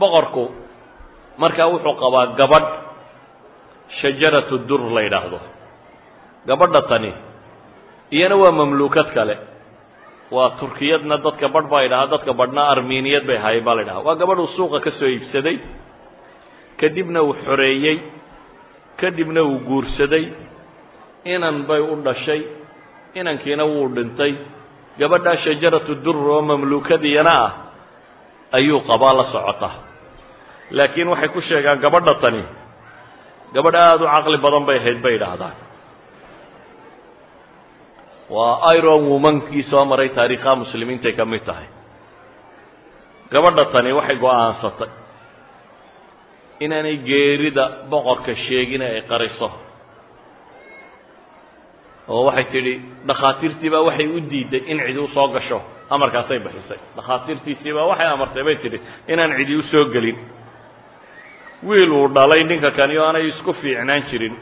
boqorku markaa wuxuu qabaa gabadh shajaratu dur la yidhaahdo. Gabadha tani iyana waa mamluukad kale. Waa turkiyadna dadka badh baa idhahaa dadka badhna arminiyad bay ahaayeen baa la ydhaha waa gabadh uu suuqa ka soo iibsaday kadibna uu xoreeyey kadibna uu guursaday inan bay u dhashay inankiina wuu dhintay. Gabadhaa shajaratu dur oo mamluukadiyana ah ayuu qabaa la socota. Laakiin waxay ku sheegaan gabadha tani gabadh aada u caqli badan bay ahayd bay idhaahdaan. Waa iron womankii soo maray taariikhaha muslimiintay ka mid tahay. Gabadha tani waxay go'aansatay inaanay geerida boqorka sheegin ay qariso. Oo waxay tidhi dhakhaatiirtii baa waxay u diiday in cidi u soo gasho amarkaasay bixisay. Dhakhaatiirtiisii baa waxay amartay bay tidhi inaan cidi u soo gelin. Wiil uu dhalay ninka kani oo aanay isku fiicnaan jirin.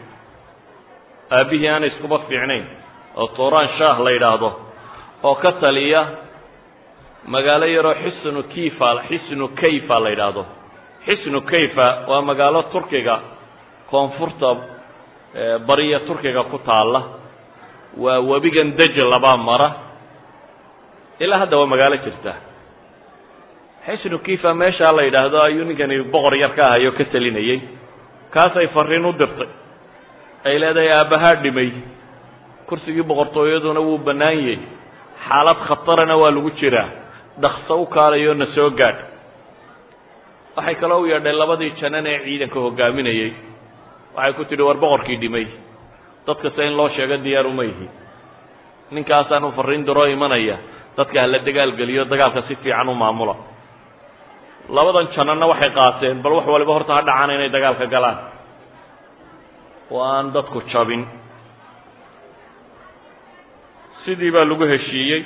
Aabbihii aanay iskuba fiicnayn oo tuuraan shaah la yidhaahdo oo ka taliya magaalo yaroo xisnu kiifa xisnu kayfa la yidhaahdo. Xisnu kayfa waa magaalo turkiga koonfurta bariya turkiga ku taalla. Waa webigan dejlabaa mara ilaa hadda waa magaalo jirta. Xisnu kifa meeshaa la yidhaahdo ayuu ninkani boqor yar ka ahayo ka telinayey kaasay fariin u dirtay. Ay leedahay aabbahaa dhimay. Kursigii boqortooyaduna wuu bannaan yahay. Xaalad khatarana waa lagu jiraa. Dhakso u kaalayo na soo gaadh. Waxay kaloo u yeedheen labadii janan ee ciidanka hogaaminayey waxay ku tidhi war boqorkii dhimay. Dadkase in loo sheego diyaar uma yihi ninkaasaan u farriin diroo imanaya dadka hala dagaalgeliyo dagaalka si fiican u maamula labadan jananna waxay qaateen bal wax waliba horta ha dhacaan inay dagaalka galaan. Oo aan dadku jabin. Sidii baa lagu heshiiyey.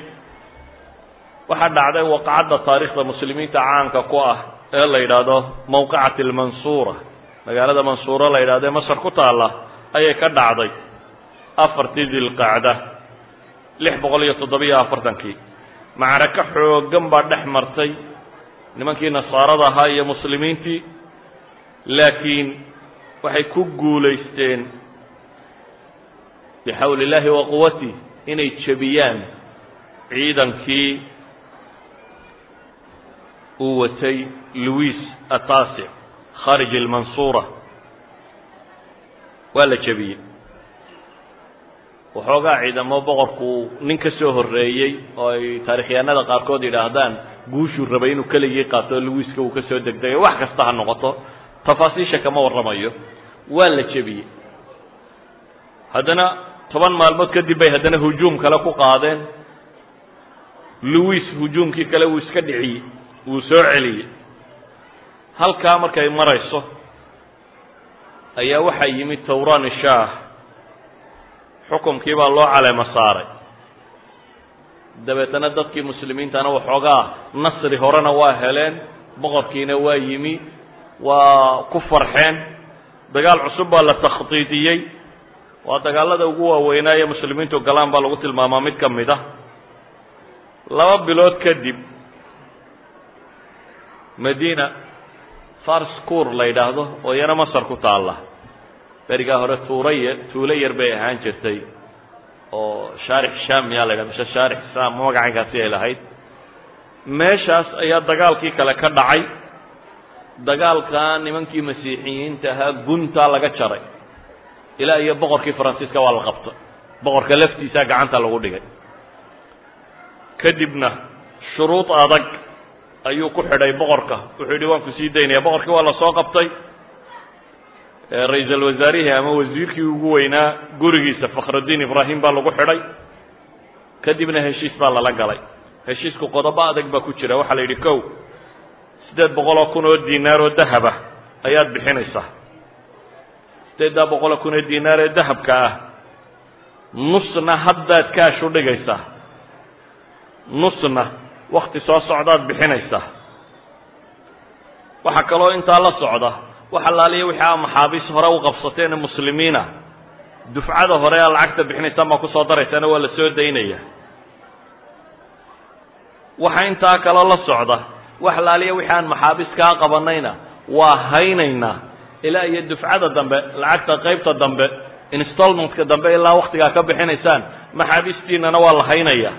Waxaa dhacday waqacadda taariikhda muslimiinta caanka ku ah ee la yidhaahdo mawqicat almansuura magaalada mansuuro la yidhahdo ee masar ku taalla ayay ka dhacday. Afartii dilqacda lix boqol iyo toddobiyo afartankii macraka xooggan baa dhex martay nimankii nasaarada ahaa iyo muslimiintii. Laakiin waxay ku guulaysteen bixawli illaahi wa quwatih inay jebiyaan ciidankii uu watay louis ataasic khaarij almansuura waa la jebiyey waxoogaa ciidamo boqorku nin ka soo horreeyey oo ay taarikhyahanada qaarkood yidhaahdaan guushuu rabay inuu keligii qaato louiska uu ka soo degdegay. Wax kasta ha noqoto tafaasiisha kama warramayo waa la jebiyey. Haddana toban maalmood kadib bay haddana hujuum kale ku qaadeen. Louis hujuumkii kale wuu iska dhiciyey wuu soo celiyey. Halkaa markay marayso ayaa waxaa yimid tawran shaah xukumkii baa loo caleemo saaray. Dabeetana dadkii muslimiintana waxoogaa nasri horena waa heleen boqorkiina waa yimi waa ku farxeen. Dagaal cusub baa la takhdiidiyey. Waa dagaalada ugu waaweynaa ee muslimiintu galaan baa lagu tilmaamaa mid ka mid ah. Laba bilood kadib madiina farskur la yidhaahdo oo iyana masar ku taalla berigaa hore tuuraya tuulo yar bay ahaan jirtay. Oo shaarix sham yaa la yidhahdo mise shaarix sam magacankaasi ay lahayd. Meeshaas ayaa dagaalkii kale ka dhacay. Dagaalkaa nimankii masiixiyiinta ahaa guntaa laga jaray. Ilaa iyo boqorkii faransiiska waa la qabtay boqorka laftiisaa gacanta lagu dhigay. Kadibna shuruud adag ayuu ku xidhay boqorka. Wuxuu yidhi waan ku sii daynaya. Boqorkii waa la soo qabtay ra'iisal wasaarihii ama wasiirkii ugu weynaa gurigiisa fakhrudiin ibraahim baa lagu xidhay. Kadibna heshiis baa lala galay. Heshiisku qodobo adag baa ku jira. Waxaa la yidhi kow siddeed boqol oo kun oo diinaar oo dahaba ayaad bixinaysaa. Siddeeddaa boqol oo kun oo diinaar ee dahabka ah nusna haddaad kaash u dhigaysaa. Nusna wakti soo socdaad bixinaysaa. Waxaa kaloo intaa la socda wax wixii aa maxaabiis hore u qabsateene muslimiina dufcada hore aa lacagta bixinaysaan baa ku soo daraysaana waa la soo daynaya. Waxa intaa kaloo la socda wax allaaliya wixii aan maxaabiis kaa qabanayna waa haynaynaa ilaa iyo dufcada dambe lacagta qaybta dambe installmentka dambe ilaa waktigaa ka bixinaysaan maxaabiistiinana waa la haynaya.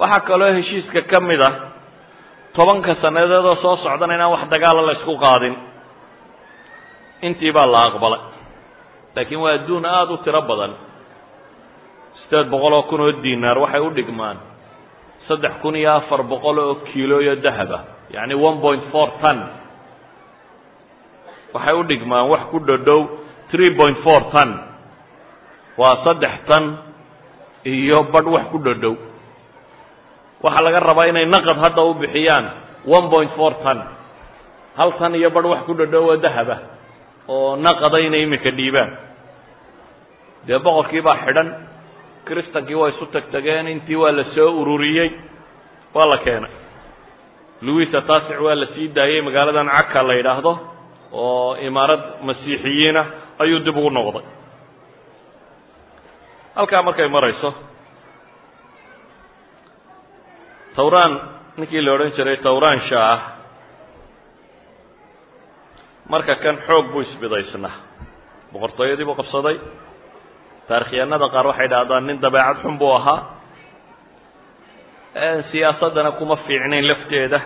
Waxaa kaloo heshiiska ka mid ah tobanka sannadeedoo soo socdana inaan wax dagaala la isku qaadin. Intii baa la aqbalay. Laakiin waa adduun aada u tiro badan. Siddeed boqol oo kun oo diinaar waxay u dhigmaan saddex kun iyo afar boqol oo kiilo iyo dahaba yacni one point four ton. Waxay u dhigmaan wax ku dhodhow three point four ton. Waa saddex tan iyo badh wax ku dhodhow waxaa laga rabaa inay naqad hadda u bixiyaan one point four ton. Hal tan iyo badh wax ku dhodhow oo dahaba oo naqada inay iminka dhiibaan. Dee boqorkii baa xidhan kristankii waa isu tagtageen intii waa la soo ururiyey waa la keenay. Louis ataasic waa la sii daayey magaaladan caka la yidhaahdo oo imaarad masiixiyiinah ayuu dib ugu noqday. Halkaa markay marayso tawraan ninkii la odhan jiray tawraan shaah marka kan xoog buu isbidaysnaa. Boqortooyadii buu qabsaday. Taarikhyahanada qaar waxay dhahdaan nin dabeecad xun buu ahaa. Siyaasaddana kuma fiicnayn lafteeda.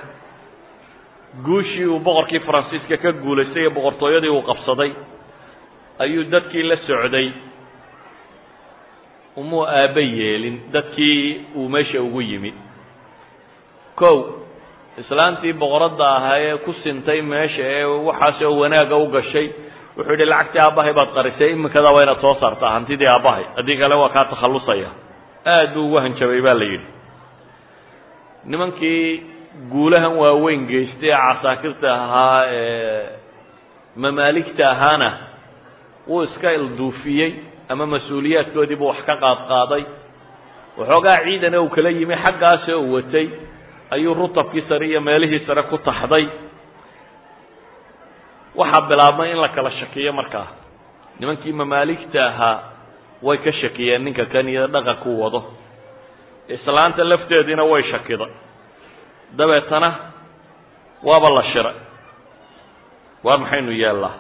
Guushii uu boqorkii faransiiska ka guulaystay ee boqortooyadii uu qabsaday ayuu dadkii la socday. Umuu aabba yeelin dadkii uu meesha ugu yimi kow. Islaantii boqoradda ahaa ee ku sintay meesha ee waxaas oo wanaagga u gashay wuxuu yidhi lacagtii aabbahay baad qarisay iminkadaa waa inaad soo saartaa hantidii aabbahay. Haddii kale waa kaa takhallusaya. Aad buu ugu hanjabay baa la yidhi. Nimankii guulahan waaweyn geystay ee casaakirta ahaa ee mamaaligta ahaana wuu iska ilduufiyey ama mas'uuliyaadkoodii buu wax ka qaadqaaday waxoogaa ciidana uu kala yimi xaggaasoo watay ayuu rutabkii sare iyo meelihii sare ku taxday. Waxaa bilaabmay in la kala shakiyo markaa nimankii mamaaligta ahaa way ka shakiyeen ninka kan iyo dhaqankuu wado. Islaanta lafteediina way shakida. Dabeetana waaba la shiray waar maxaynu yeellaa?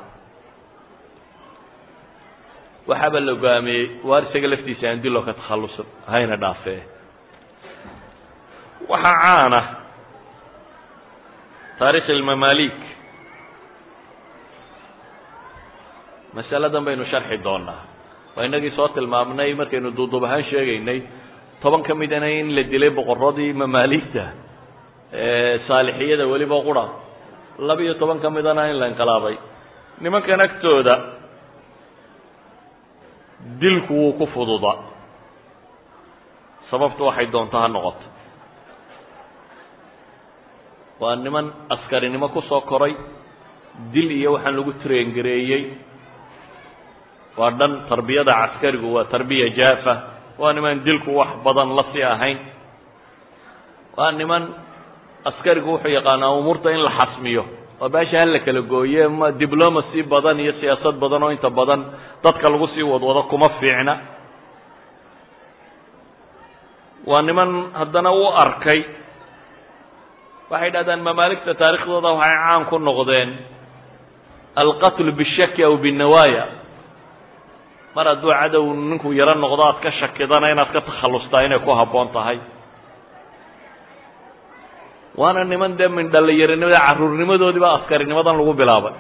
Waxaaba la ogaamiyey waar isaga laftiisa aan diloo ka takhallusan hayna dhaafee waxaa caana taarikh ilmamaalik masaladan baynu sharxi doonaa. Waa inagii soo tilmaamnay markaynu duuduub ahaan sheegaynay toban ka midana in la dilay boqoradii mamaaligta saalixiyada weliba qura laba-iyo toban ka midana in la inqilaabay nimankan agtooda dilku wuu ku fududa sababtu waxay doonto ha noqoto waa niman askarinimo ku soo koray. Dil iyo waxaan lagu traengareeyey waa dhan tarbiyada caskarigu waa tarbiya jaafa. Waa niman dilku wax badan la sii ahayn. Waa niman askarigu wuxuu yaqaanaa umuurta in la xasmiyo. Waa baasha hala kala gooye ma diblomacy badan iyo siyaasad badan oo inta badan dadka lagu sii wadwado kuma fiicna. Waa niman haddana u arkay waxay dhahdaan mamaaligta taarikhdooda waxay caan ku noqdeen alqatlu bishaki aw binnawaaya. Mar hadduu cadow ninku yaro noqdo aad ka shakidana inaad ka takhallustaa inay ku habboon tahay. Waana niman dee min dhallinyaronimada carruurnimadoodiiba askarinimadan lagu bilaabay.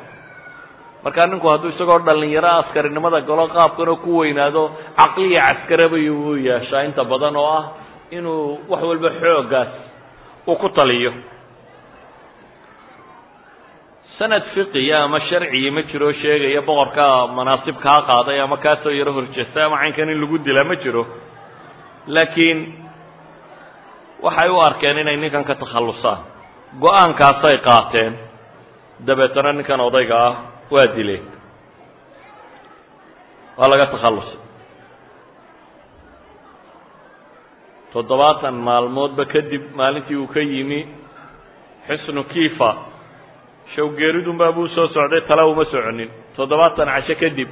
Markaa ninku hadduu isagoo dhallinyaro askarinimada galo qaabkanoo ku weynaado caqliya caskarabay uu yeeshaa inta badan oo ah inuu wax walba xooggaas uu ku taliyo sanad fiqiya ama sharciyi ma jiro sheegaya boqorka manaasib kaa qaaday ama kaasoo yaro horjeestay ama caynkan in lagu dila ma jiro. Laakiin waxay u arkeen inay ninkan ka takhallusaan. Go'aankaasay qaateen dabeetana ninkan odayga ah waa dileen waa laga takhallusay. Toddobaatan maalmoodba kadib maalintii uu ka yimi xisnu kiifa shawgeeridunbaa buu soo socday tala uma soconin. Toddobaatan casho kadib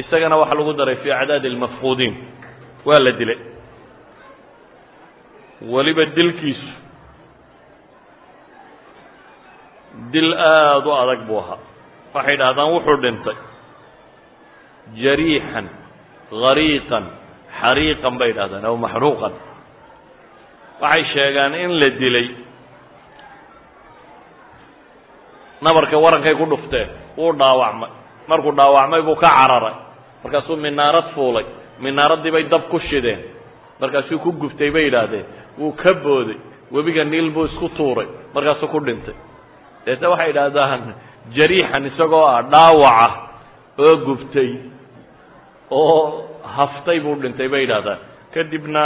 isagana waxaa lagu daray fii acdaadi almafquudiin. Waa la dilay. Weliba dilkiisu dil aada u adag buu ahaa. Waxay dhahdaan wuxuu dhintay jariixan hariiqan xariiqan bay dhahdaan aw maxruuqan. Waxay sheegaan in la dilay nabarka warankay ku dhufteen wuu dhaawacmay. Markuu dhaawacmay buu ka cararay. Markaasuu minaarad fuulay. Minaaraddii bay dab ku shideen. Markaasuu ku guftay bay yidhaahdeen. Wuu ka booday. Webiga niil buu isku tuuray. Markaasuu ku dhintay. Deetna waxay idhaahdaan jariixan isagoo ah dhaawaca oo guftay oo haftay buu dhintay bay yidhahdaan kadibna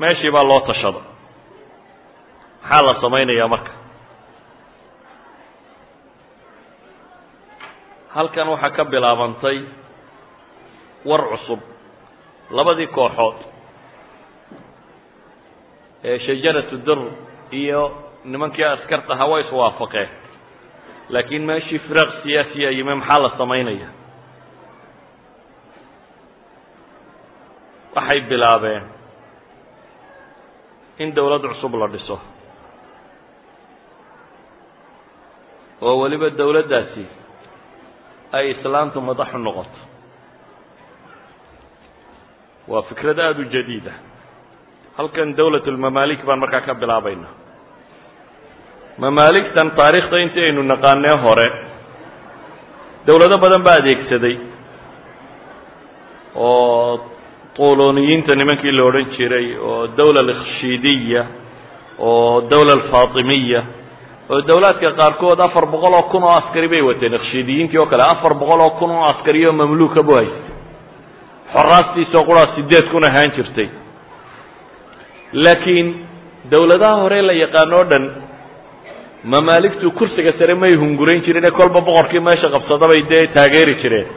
meeshii baa loo tashaday maxaa la samaynayaa marka halkan waxaa ka bilaabantay war cusub labadii kooxood ee shajaratu dur iyo nimankii askarta ahaa way iswaafaqeen laakiin meeshii firaaq siyaasiya yime maxaa la samaynaya waxay bilaabeen in dowlad cusub la dhiso. Oo weliba dowladdaasi ay islaamtu madaxu noqoto. Waa fikrad aada u jadiida. Halkan dowlat lmamaalik baan markaa ka bilaabayna mamaaligtan taariikhda intii aynu naqaanee hore dowlado badan baa adeegsaday oo tuuloniyiinta nimankii la odhan jiray oo dowla alkhshiidiya oo dowla alfaatimiya oo dowlaadka qaarkood afar boqol oo kun oo askari bay wateen ikhshiidiyiintii oo kale afar boqol oo kun oo askari oo mamluuka bu haystay xoraastiisoo quraa sideed kun ahaan jirtay. Laakiin dowladaha hore la yaqaano o dhan mamaaligtu kursiga sare may hungurayn jireen ee kolba boqorkii meesha qabsadabay dee taageeri jireen.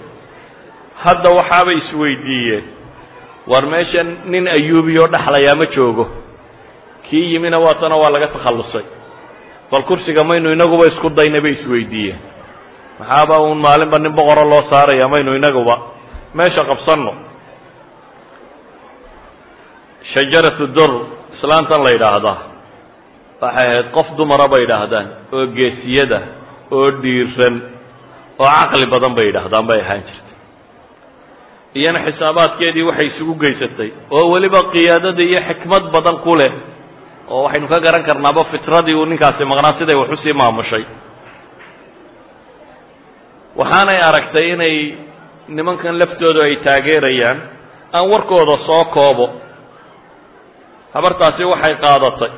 Hadda waxaabay isweydiiyeen war meeshan nin ayuubiyo dhexlayaa ma joogo. Kii yimina waatana waa laga takhallusay bal kursiga maynu inaguba isku dayna bay isweydiiyeen. Maxaaba uun maalinba nin boqoro loo saaraya maynu inaguba meesha qabsanno. Shajaratu dur islaantan la yidhaahdaa. Waxay ahayd qof dumara bay yidhaahdaan oo geesiyada oo dhiiran oo caqli badan bay yidhaahdaan bay ahaan jirtay. Iyana xisaabaadkeedii waxay isugu geysatay oo weliba qiyaadada iyo xikmad badan ku leh oo waxaynu ka garan karnaaba fitradii uu ninkaasi maqnaa siday wax u sii maamushay. Waxaanay aragtay inay nimankan laftoodu ay taageerayaan aan warkooda soo koobo. Habartaasi waxay qaadatay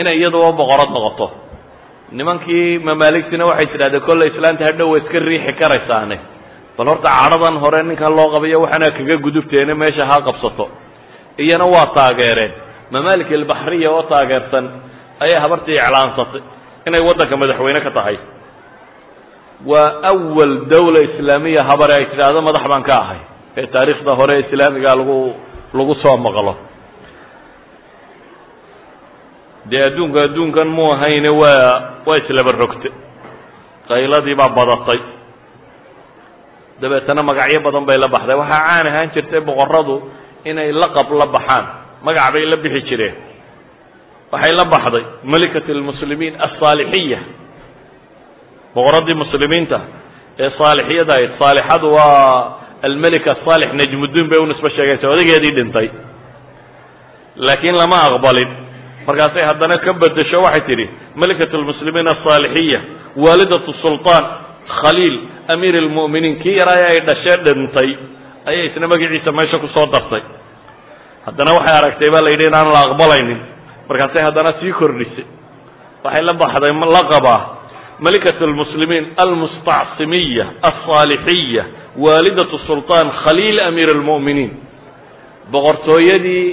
inay iyaduba boqorad noqoto. Nimankii mamaaligtina waxay tidhahdeen kolle islaanta hadhow wa iska riixi karaysaane. Bal horta cadhadan hore ninkan loo qabayo waxaana kaga gudubteene meesha ha qabsato. Iyana waa taageereen mamaalik albaxriya oo taageersan ayay habartii iclaansatay inay waddanka madaxweyne ka tahay. Waa awal dawla islaamiya habare ay tidhaahdo madax baan ka ahay ee taariikhda hore islaamiga lagu lagu soo maqlo. Dee adduunka adduunkan mu ahayne waa waa islaba rogte qayladii baa badatay. Dabeetana magacyo badan bay la baxday. Waxaa caan ahaan jirtay boqoradu inay laqab la baxaan magac bay la bixi jireen. Waxay la baxday malikat lmuslimiin asaalixiya boqoradii muslimiinta ee saalixiyada ahayd. Saalixadu waa almelika saalix najmudiin bay u nisbo sheegaysa odageedii dhintay. Laakiin lama aqbalin. Markaasay haddana ka bedesho waxay tidhi malikat lmuslimiin asaalixiya waalidatu sulطaan khaliil amiir اlmu'miniin kii yaraaye ay dhashee dhintay ayay isna magaciisa meesha ku soo dartay haddana waxay aragtay baa la yidhi inaan la aqbalaynin. Markaasay haddana sii kordhisay. Waxay la baxday laqabah malikatu almuslimiin almustacsimiya alsaalixiya waalidatu sulطaan khaliil amiir almu'miniin. Boqortooyadii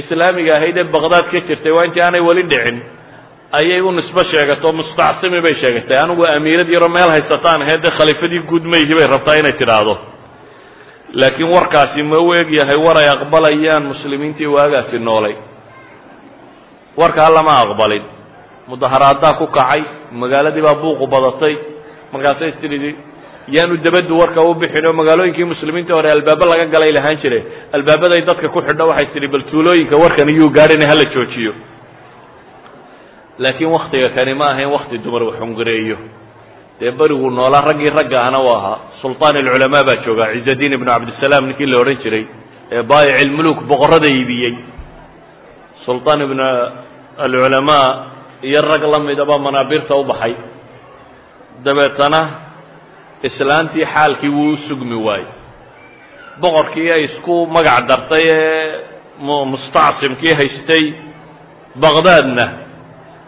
islaamiga ahayd ee baqdaad ka jirtay waa intii aanay weli dhicin ayay u nisbo sheegato mustacsimi bay sheegatay anigu amiirad yaroo meel haysataan heedde khaliifadii guud mayhi bay rabtaa inay tidhaahdo laakiin warkaasi ma u eg yahay war ay aqbalayaan muslimiintii waagaasi noolay. Warkaa lama aqbalin. Mudaharaaddaa ku kacay magaaladii baa buuqu badatay. Markaasay tidhi yaanu dabadu warka u bixin oo magaalooyinkii muslimiinta hore albaabo laga galay lahaan jire. Albaabaday dadka ku xidho waxay tidhi bal tuulooyinka warkan iyuu gaadhina hala joojiyo. Laakiin waktiga kani ma ahayn wakti dumar wax hungareeyo dee beriguu noolaa raggii ragga ahna u ahaa sulطaan alculamaa baa jooga ciizadiin ibnu cabdisalaam ninkii la odhan jiray ee baayic ilmuluk boqorrada iibiyey. Sulطaan ibnu alculamaa iyo rag la midaba manaabiirta u baxay. Dabeetana islaantii xaalkii wuu u sugmi waayey. Boqorkii ay isku magac dartay ee mustacsimkii haystay baqdaadna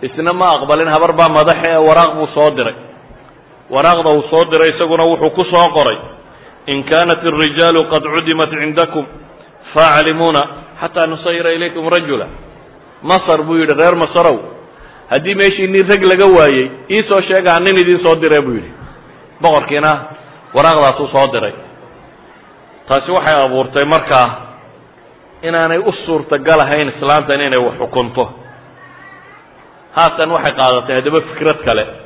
isna ma aqbalin habar baa madaxe ee waraaq buu soo diray waraaqda uu soo diray isaguna wuxuu ku soo qoray in kaanat الrijaalu qad cudimat cindakum faaclimuuna xataa nusayira ilaykum rajula. Masr buu yidhi reer masarow haddii meeshii nin rag laga waayey iisoo sheegaa nin idiin soo dire buu yidhi. Boqorkiina waraaqdaasuu soo diray. Taasi waxay abuurtay markaa inaanay u suurtagal ahayn islaantan inay wax xukunto. Haatan waxay qaadatay haddaba fikrad kale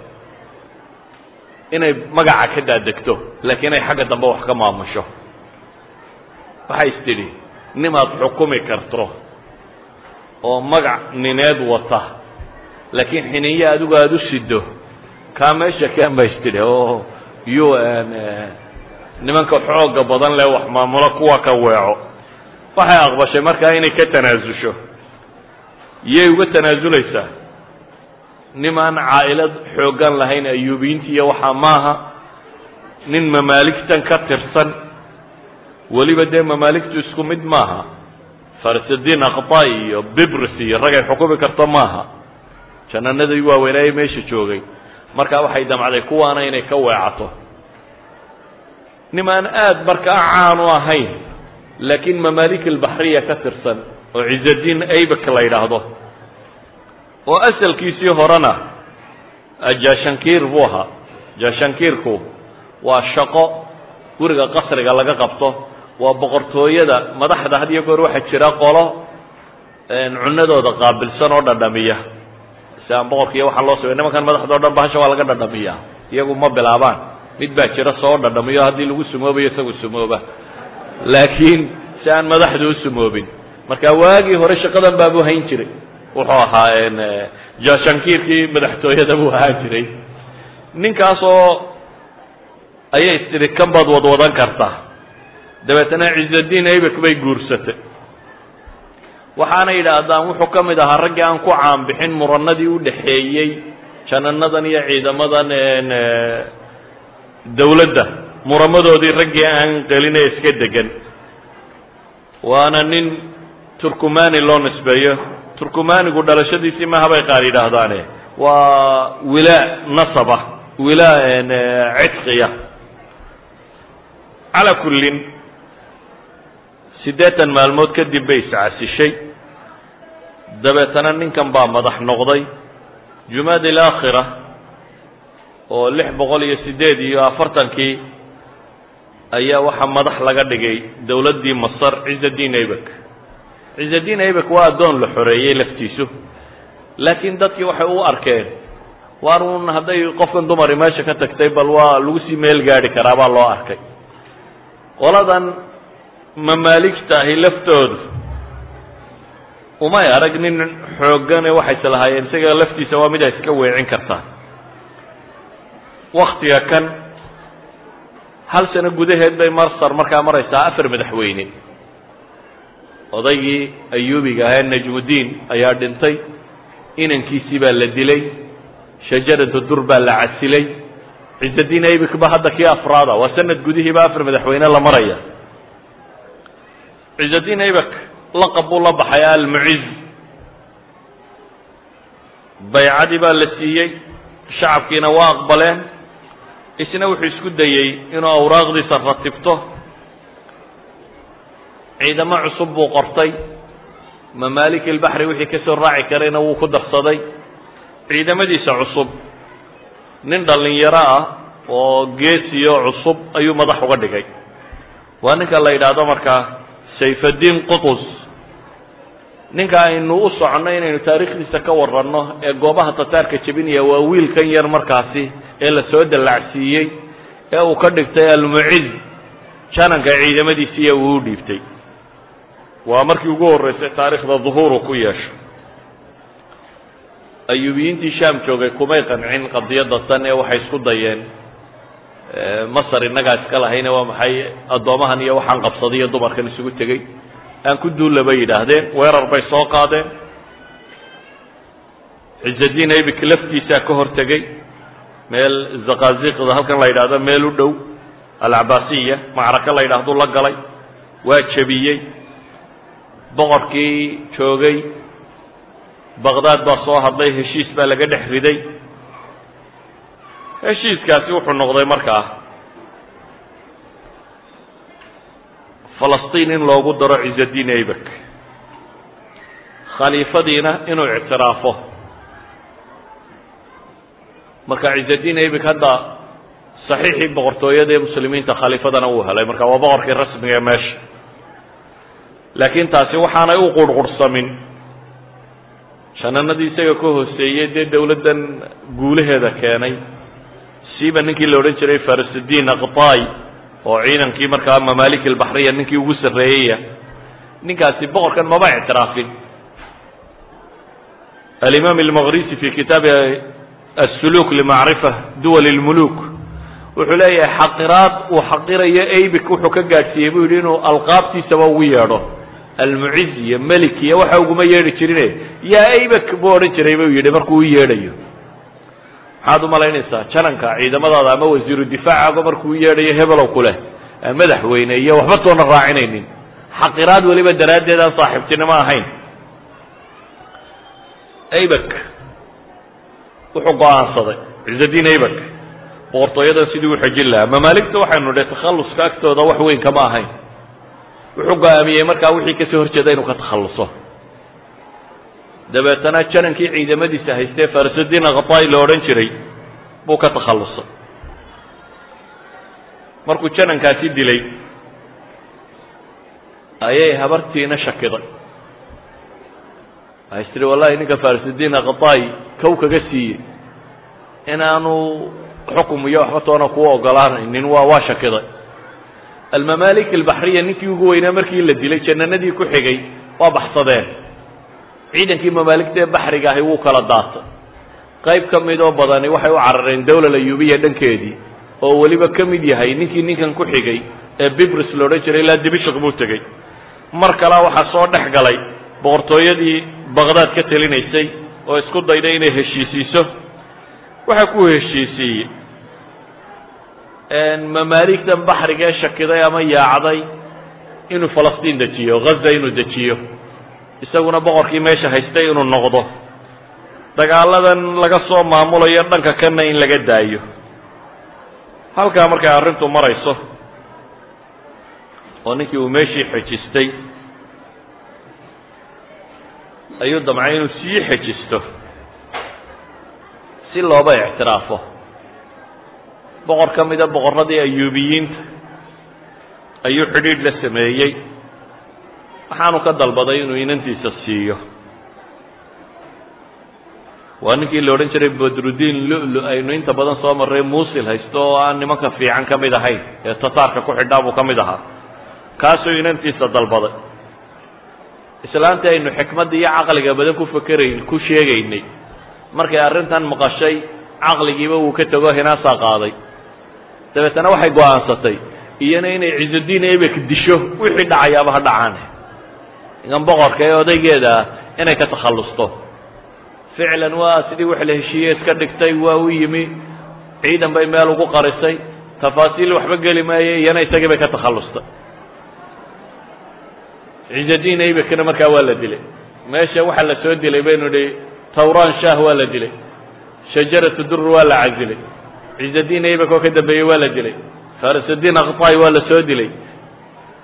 inay magaca ka daadegto laakiin ay xagga dambe wax ka maamusho. Waxay is tidhi nimaad xukumi karto oo magac nineed wata laakiin xiniyo adigu aada u sido. Kaa meesha ken ba istidhi o u n nimanka xooga badan leh wax maamulo kuwa ka weeco. Waxay aqbashay markaa inay ka tanaasusho yay uga tanaasuleysaa nimaan caa'ilad xooggan lahayn ayuubiyiinta iyo waxaa maaha nin mamaaligtan ka tirsan. Weliba dee mamaaligtu isku mid maaha. Farisidiin aqta iyo bibris iyo ragay xukumi karto maaha. Jananadii waaweynaaye meesha joogay. Markaa waxay damcday kuwaana inay ka weecato. Nimaan aada markaa caan u ahayn laakiin mamaalik albaxriya ka tirsan oo cizadiin aybak la yidhaahdo oo asalkiisii horena jashankiir buu ahaa. Jashankiirku waa shaqo guriga qasriga laga qabto waa boqortooyada madaxda had iyo goor waxaa jira qolo cunadooda qaabilsan oo dhadhamiya. Si aan boqorkiiyo waxaa loo samey nimankan madaxda o dhan bahasha waa laga dhadhamiyaa iyagu ma bilaabaan. Mid baa jira soo dhadhamiyo haddii lagu sumoobayo isagu sumooba. Laakiin si aan madaxdu u sumoobin marka waagii hore shaqadan baabuu hayn jiray wuxuu ahaa jashankiirkii madaxtooyada buu ahaan jiray. Ninkaasoo ayay istiri kan baad wadwadan kartaa. Dabeetana cizadiin aybak bay guursatay. Waxaana yidhaahdaan wuxuu ka mid ahaa raggii aan ku caanbixin muranadii u dhaxeeyey jananadan iyo ciidamadan dawladda muramadoodii raggii aan gelin ee iska degan waana nin turkumani loo nisbeeyo turkumanigu dhalashadiisii maha bay qaar yidhaahdaane. Waa wilaa nasaba wilaa cidqiya calaa kullin siddeetan maalmood kadib bay iscasishay dabeetana ninkan baa madax noqday. Jumaad ilaakhira oo lix boqol iyo siddeed iyo afartankii ayaa waxaa madax laga dhigay dowladdii masar cizadiin aybak cizadiin aybak waa addoon la xoreeyey laftiisu. Laakiin dadkii waxay u arkeen waar uun hadday qofkan dumari meesha ka tagtay bal waa lagu sii meel gaadhi karaa baa loo arkay. Qoladan mamaaligta ahi laftoodu umay arag nin xooggane waxayse lahaayeen isaga laftiisa waa mid iska weecin kartaa. Waktiga kan hal sano gudaheed bay marsar markaa maraysaa afar madaxweyne odaygii ayuubiga ahee najmudiin ayaa dhintay inankiisii baa la dilay shajaratu dur baa la casilay. Cizadiin aybik ba hadda kii afraada waa sanad gudihiiba afar madaxweyne la maraya. Cizadiin aybak laqab buu la baxay almuciz. Baycadii baa la siiyey shacabkiina waa aqbaleen. Isna wuxuu isku dayey inuu awraaqdiisa ratibto ciidamo cusub buu qortay. Mamaalik ilbaxri wixii ka soo raaci karayna wuu ku darsaday. Ciidamadiisa cusub. Nin dhallinyaro ah oo geesiyo cusub ayuu madax uga dhigay. Waa ninka la yidhaahdo markaa sayfadiin qutus. Ninka aynu u soconno inaynu taariikhdiisa ka waranno ee goobaha tataarka jebinaya waa wiilkan yar markaasi ee la soo dallacsiiyey ee uu ka dhigtay almuciz jananka ciidamadiisiiya uu u dhiibtay waa markii ugu horreysay taariikhda duhuuru ku yeesho. Ayuubiyiintii shaam joogay kumay qancin qadiyadda tan ee waxay isku dayeen. Masar innagaa iska lahayne waa maxay? Addoomahan iyo waxaan qabsaday iyo dumarkan isugu tegey. Aan ku duulla bay yidhaahdeen weerar bay soo qaadeen. Cizadiin aybik laftiisaa ka hor meel zakaziqda halkan la yidhahdo meel u dhow. Alcabaasiya macraka la yidhaahdu la galay. Waa jebiyey boqorkii joogay. Baqdaad baa soo hadlay heshiis baa laga dhex riday. Heshiiskaasi wuxuu noqday markaa falastiin in loogu daro cizadiin aybak. Khaliifadiina inuu ictiraafo. Marka cizadiin aybak hadda saxiixii boqortooyada ee muslimiinta khaliifadana uu helay. Marka waa boqorkii rasmiga ee meesha laakiin taasi waxaanay u qurhqurhsamin jananadii isaga ka hooseeyey dee dowladdan guulaheeda keenay. Siiba ninkii la odhan jiray farisidiin aqtaay oo ciidankii markaa mamaalik albaxriya ninkii ugu sarreeyaya. Ninkaasi boqorkan maba ictiraafin. Alimaam almaqrisi fi kitaabi asuluuk limacrifa duwal اlmuluk wuxuu leeyahay xaqiraad uu xaqirayo abik wuxuu ka gaadhsiiyey buu yidhi inuu alqaabtiisaba ugu yeedho almuciz iyo melik iyo waxa uguma yeedhi jirine yaa abak buu odhan jiray buu yidhi markuu u yeedhayo. Maxaad umalaynaysaa jananka ciidamadaada ama wasiiru difaacaga markuu u yeedhayo hebelow ku leh madaxweyne iyo waxba toona raacinaynin. Xaqiraad weliba daraaddeed aan saaxiibtinimo ahayn. Abak wuxuu go'aansaday ciizadiin abak boqortooyadan sidii u xejin lahaa. Mamaaligta waxaynu dhe takhalluska agtooda wax weyn kama ahayn wuxuu go'aamiyey markaa wixii ka soo horjeeda inuu ka takhalluso. Dabeetana janankii ciidamadiisa haystee farasudiin akhatai la odhan jiray buu ka takhallusay markuu janankaasi dilay ayay habartiina shakiday waxay tiri wallahi ninka farasudiin akhatai kow kaga siiyey. Inaanu xukum iyo waxba toona kuu ogolaanaynin waa waa shakiday almamaalik albaxriya ninkii ugu weynaa markii la dilay jananadii ku xigay waa baxsadeen. Ciidankii mamaaligta ee baxriga ahi wuu kala daatay. Qayb ka mid oo badani waxay u carareen dawlal ayubiya dhankeedii oo weliba ka mid yahay ninkii ninkan ku xigay ee bibris la odhan jiray ilaa dibishik buu tegey. Mar kalea waxaa soo dhex galay boqortooyadii baqdaad ka telinaysay oo isku dayday inay heshiisiiso. Waxaa ku heshiisiiyey mamaaligtan baxriga ee shakiday ama yaacday inuu falastiin dejiyo ghaza inuu dejiyo. Isaguna boqorkii meesha haystay inuu noqdo. Dagaaladan laga soo maamulayo dhanka kana in laga daayo. Halkaa markay arrintu marayso oo ninkii uu meeshii xejistay ayuu damcay inuu sii xejisto si looba ictiraafo boqor ka mida boqorradii ayuubiyiinta. Ayuu xidhiidh la sameeyey. Waxaanu ka dalbaday inuu inantiisa siiyo. Waa ninkii la odhan jiray badrudiin lulu aynu inta badan soo marray muusil haysto oo aan nimanka fiican ka mid ahayn ee tataarka ku xidhaa buu ka mid ahaa. Kaasuu inantiisa dalbaday. Islaantii aynu xikmadda iyo caqliga badan ku fakerayn ku sheegaynay. Markay arrintan maqashay caqligiiba wuu ka tego hinaasaa qaaday dabeetana waxay go'aansatay. Iyana inay cizudiin ebek disho wixii dhacayaaba ha dhacaan. Ninkan boqorka ee odaygeeda ah inay ka takhallusto. Ficlan waa sidii wax la heshiiye iska dhigtay waa u yimi. Ciidan bay meel ugu qarisay. Tafaasiil waxba geli maaye iyana isagii bay ka takhallustay ciizadiin ebekna markaa waa la dilay. Meesha waxaa la soo dilay baynu idhi tawraan shah waa la dilay. Shajaratu dur waa la casilay ciizadiin ebek oo ka dambeeyey waa la dilay. Farasudiin aktai waa la soo dilay.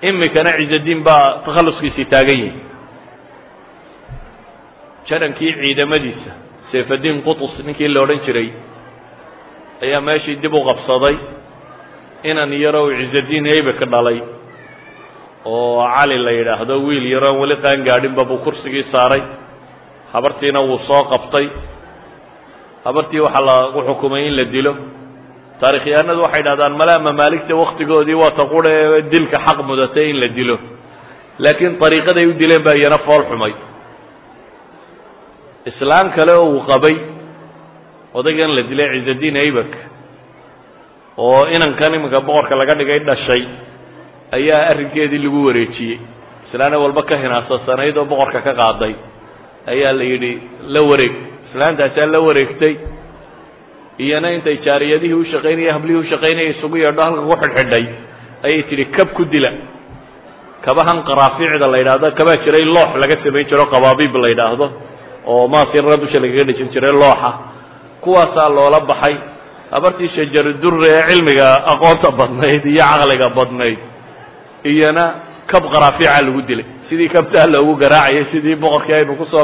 Imikana ciizadiin baa takhalluskiisii taagan yihi janankii ciidamadiisa sayfadiin qutus ninkii la odhan jiray ayaa meeshii dib u qabsaday inan yaro u ciizadiin ebek dhalay. Oo cali la yidhaahdo wiil yaroon weli qaan gaadhinba buu kursigii saaray. Habartiina wuu soo qabtay. Habartii waxaa lagu xukumay in la dilo taarikhyahanadu waxay dhahdaan malaa mamaaligta waktigoodii waa taqure dilka xaq mudatay in la dilo. Laakiin ariiqaday u dileen baa iyana fool xumay. Islaan kale oo uu qabay odaygan la dilay ciizadiin aybak oo inankan iminka boqorka laga dhigay dhashay ayaa arrinkeedii lagu wareejiyey. Islaana walba ka hinaasasanayd oo boqorka ka qaaday ayaa la yidhi la wareeg. Islaantaasaa la wareegtay iyana intay jaariyadihii u shaqaynaya hablihii u shaqaynaya isugu yeedho halka ku xidhxidhay ayay tidhi kab ku dila. Kabahan qaraafiicda la yidhaahdo kabaa jiray loox laga samayn jiro qabaabiib la yidhaahdo oo maasyarra dusha lagaga dhejin jiray looxa. Kuwaasaa loola baxay. Habartii shajaru durre ee cilmiga aqoonta badnayd iyo caqliga badnayd iyana kab qaraafiica lagu dilay. Sidii kabtaa loogu garaacayay sidii boqorkii aynu ku soo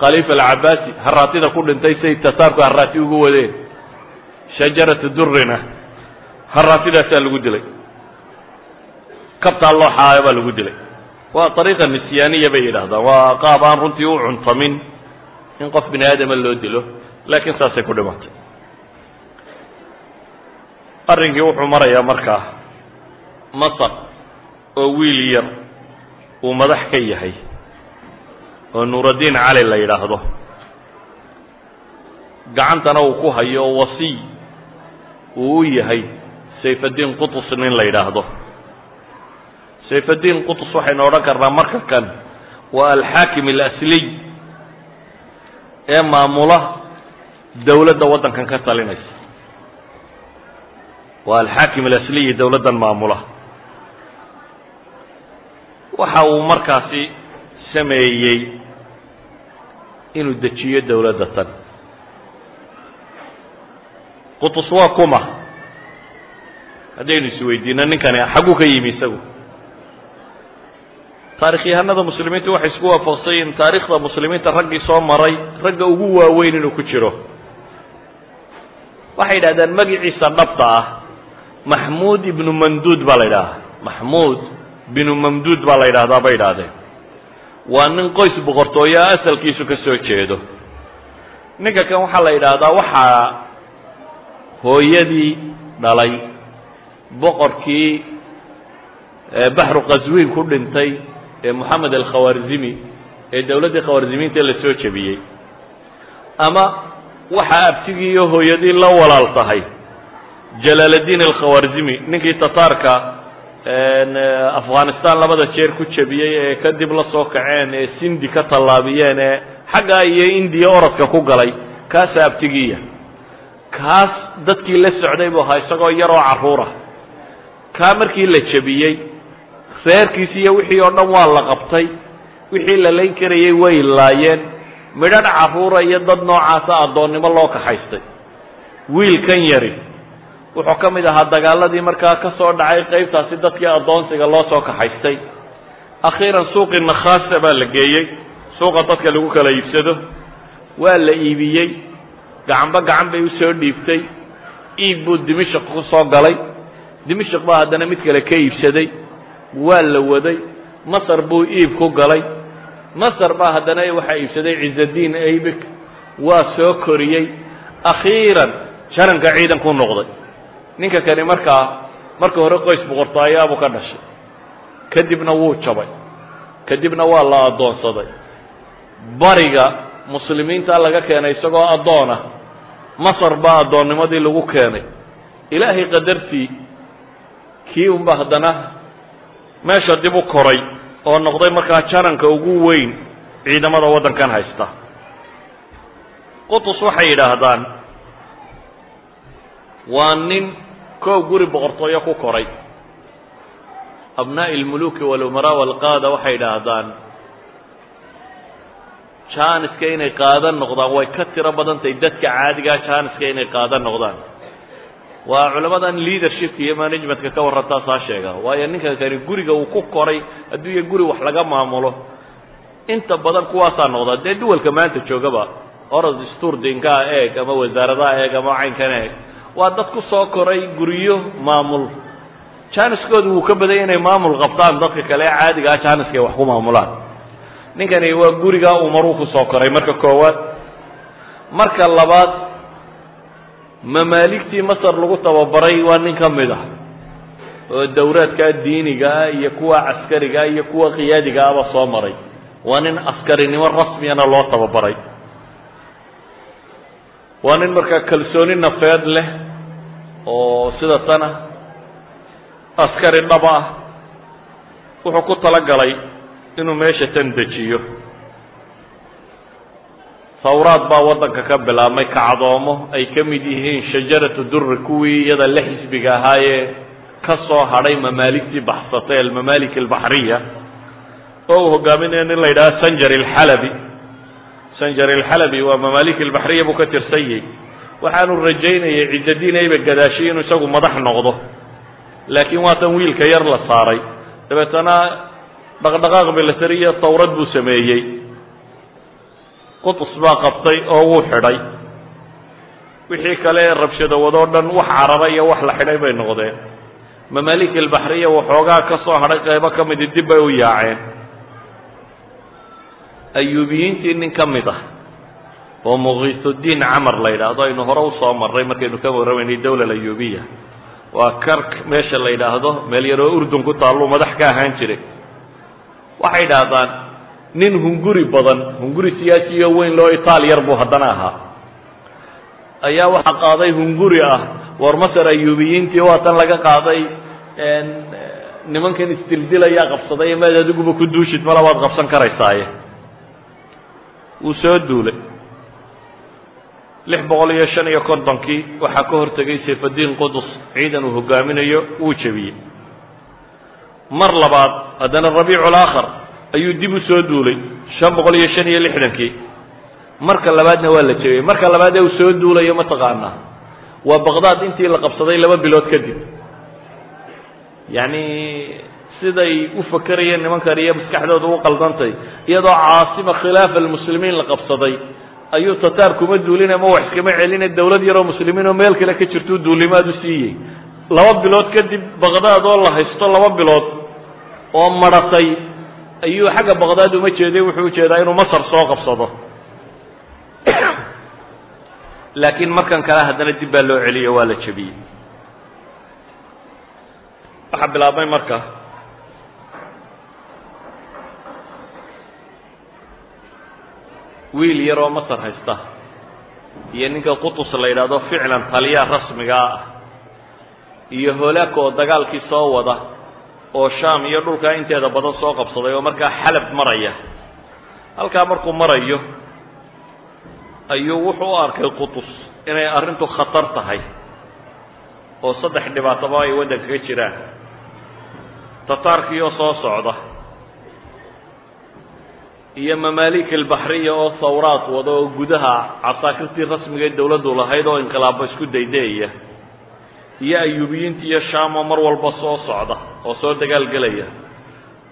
khaliifa alcabaasi haraatida ku dhintay say tasaarku haraati ugu wadeen shajaratu durrina haraatidaasaa lagu dilay. Kabtaa looxaaya baa lagu dilay. Waa ariiqa nisyaaniya bay yidhahdaan waa qaab aan runtii u cuntamin in qof bini aadama loo dilo laakiin saasay ku dhimatay arrinkii wuxuu marayaa markaa masar oo wiil yar uu madax ka yahay oo nuuraddiin cali la yidhaahdo. Gacantana uu ku hayo wasiy uu u yahay sayfaddiin qutus nin la yidhaahdo. Sayfaddiin qutus waxaynu odhan karnaa marka kan waa alxaakim alasliy ee maamula dowladda waddankan ka talinaysa. Waa alxaakim alasliyi dowladdan maamula. Waxa uu markaasi sameeyey inuu dejiyo dowladda tan qutus waa kuma. Haddaynu isweydiino ninkani xagguu ka yimi isagu. Taarikhyahanada muslimiintu waxay isku waafaqsan yihiin taariikhda muslimiinta raggii soo maray ragga ugu waaweyn inuu ku jiro. Waxay yidhahdeen magiciisa dhabta ah maxmuud ibnu mamduud baa la yidhahdaa maxmuud binu mamduud baa la yidhahdaa bay idhaahdeen waa nin qoys boqortooyo asalkiisu ka soo jeedo. Ninka kan waxaa la yidhaahdaa waxaa hooyadii dhalay. Boqorkii baxru qaswiin ku dhintay ee moxamed alkhawarzimi ee dowladdii khawarzimiinta la soo jebiyey. Ama waxaa abtigii iyo hooyadii la walaal tahay. Jalaaladiin alkhawarzimi ninkii tataarka afghanistan labada jeer ku jebiyey ee kadib la soo kaceen ee sindi ka tallaabiyeen ee xaggaa iyo indiya orodka ku galay. Kaasaa abtigiiya kaas dadkii la socday buu ahaa isagoo yaroo carruura kaa markii la jebiyey reerkiisi iyo wixii oo dhan waa la qabtay. Wixii la layn karayey way laayeen. Midhadh carruura iyo dad noocaasa addoonnimo loo kaxaystay wiilkan yari wuxuu ka mid ahaa dagaaladii markaa ka soo dhacay qaybtaasi dadkii addoonsiga loo soo kaxaystay akhiiran suuqii nakhaasa baa la geeyey. Suuqa dadka lagu kala iibsado. Waa la iibiyey gacanba gacan bay u soo dhiibtay. Iib buu dimashik ku soo galay. Dimashik baa haddana mid kale ka iibsaday. Waa la waday. Masar buu iib ku galay. Masar baa haddana waxaa iibsaday cizadiin aybik. Waa soo koriyey. Akhiiran jaranka ciidan ku noqday. Ninka kani markaa marka hore qoys boqortooyaabuu ka dhashay. Kadibna wuu jabay. Kadibna waa la addoonsaday bariga muslimiinta laga keenay isagoo addoona masar baa addoonnimadii lagu keenay. Ilaahay qadartii kii unba haddana meesha dib u koray oo noqday markaa jaranka ugu weyn ciidamada waddankan haysta. Qutus waxay yidhaahdaan waa nin koow guri boqortooyo ku koray. Abnaa'i almuluki walumaraa walqaada waxay yidhaahdaan jaaniska inay qaadan noqdaan. Way ka tiro badan tahay dadka caadigaa jaaniska inay qaadan noqdaan. Waa culamadan leadershipka iyo managementka ka warrantaa saa sheega. Waayo ninkan kani guriga uu ku koray hadduu iyo guri wax laga maamulo inta badan kuwaasaa noqdaa. Dee duwalka maanta joogaba orod sturdinkaa eeg ama wasaaradaha eeg ama caynkan eeg waa dad ku soo koray guryo maamul. Jaaniskoodu wuu ka badanya inay maamul qabtaan dadka kale ee caadigaa jaaniska ay wax ku maamulaan ninkani waa gurigaa uu maruu ku soo koray? Marka koowaad marka labaad mamaaligtii masar lagu tababaray waa nin ka mid ah. Oo dowraadkaa diinigaa iyo kuwa caskarigaa iyo kuwa qiyaadigaaba soo maray. Waa nin askarinimo rasmiyana loo tababaray. Waa nin markaa kalsooni nafeed leh oo sida tana askari dhaba ah wuxuu ku talagalay inuu meesha tan dejiyo. Hawraad baa waddanka ka bilaabmay kacdoomo ay ka mid yihiin shajaratu durri kuwii iyada la xisbiga ahaayee ka soo hadhay mamaaligtii baxsatay almamaalik albaxriya oo uu hogaaminaya nin la yidhaha sanjar alxalabi sanjar alxalabi waa mamaalik albaxriya buu ka tirsanyey waxaanu rajaynayay ciddadiin ayba gadaashay inuu isagu madax noqdo. Laakiin waatan wiilka yar la saaray. Dabeetana dhaqdhaqaaq milatariya tawrad buu sameeyey. Qutus baa qabtay oo wuu xidhay. Wixii kale ee rabshadawadoo dhan wax caraba iyo wax la xidhay bay noqdeen. Mamaalik albaxriya waxoogaa ka soo hadhay qaybo ka midi dib bay u yaaceen. Ayuubiyiintii nin ka mid ah oo muqiisudiin camar la yidhaahdo aynu hore u soo marray markaynu ka warramaynay dowla ayuubiya waa kark meesha la yidhaahdo meel yaroo urdun ku taalluu madax ka ahaan jiray waxay idhaahdaan nin hunguri badan hunguri siyaasiyo weyn loo itaal yar buu haddana ahaa. Ayaa waxaa qaaday hunguri ah war masar ayuubiyiintii waa tan laga qaaday nimankan isdildilayaa qabsaday maad adiguba ku duushid mala waad qabsan karaysaaye. Wuu soo duulay. Lix boqol iyo shan iyo kontonkii waxaa ka hortegay sayfadiin qudus ciidan uu hogaaminayo wuu jebiyey mar labaad haddana rabiicu alaakhar ayuu dib u soo duulay shan boqol iyo shan iyo lixdankii. Marka labaadna waa la jebiyey. Marka labaadee uu soo duulayo mataqaanaa waa baqdaad intii la qabsaday laba bilood kadib. Yacni siday u fakerayeen nimankan iyo maskaxdooda u qaldantay iyadoo caasima khilaafa almuslimiin la qabsaday ayuu tataar kuma duulin ama wax iskama celine dawlad yaroo muslimiin oo meel kale ka jirtuu duulimaad u siiyey. Laba bilood kadib baqdaad oo la haysto laba bilood oo maratay ayuu xagga baqdaad uma jeeday wuxuu u jeedaa inuu masar soo qabsado. Laakiin markan kale haddana dib baa loo celiyo waa la jebiyey. Waxaa bilaabmay marka. Wiil yaroo masar haysta iyo ninka qutus la yidhaahdo ficlan taliya rasmigaa ah iyo holaaka oo dagaalkii soo wada oo shaam iyo dhulkaa inteeda badan soo qabsaday oo markaa xalab maraya. Halkaa markuu marayo ayuu wuxuu u arkay qutus inay arrintu khatar tahay oo saddex dhibaataba ay waddanka ka jiraan. Tataarkii oo soo socda iyo mamaalik albaxriya oo hawraad wada oo gudaha casaakirtii rasmiga ee dawladdu lahayd oo inqilaabo isku daydeeya iyo ayuubiyiinta iyo shaam oo mar walba soo socda oo soo dagaalgelaya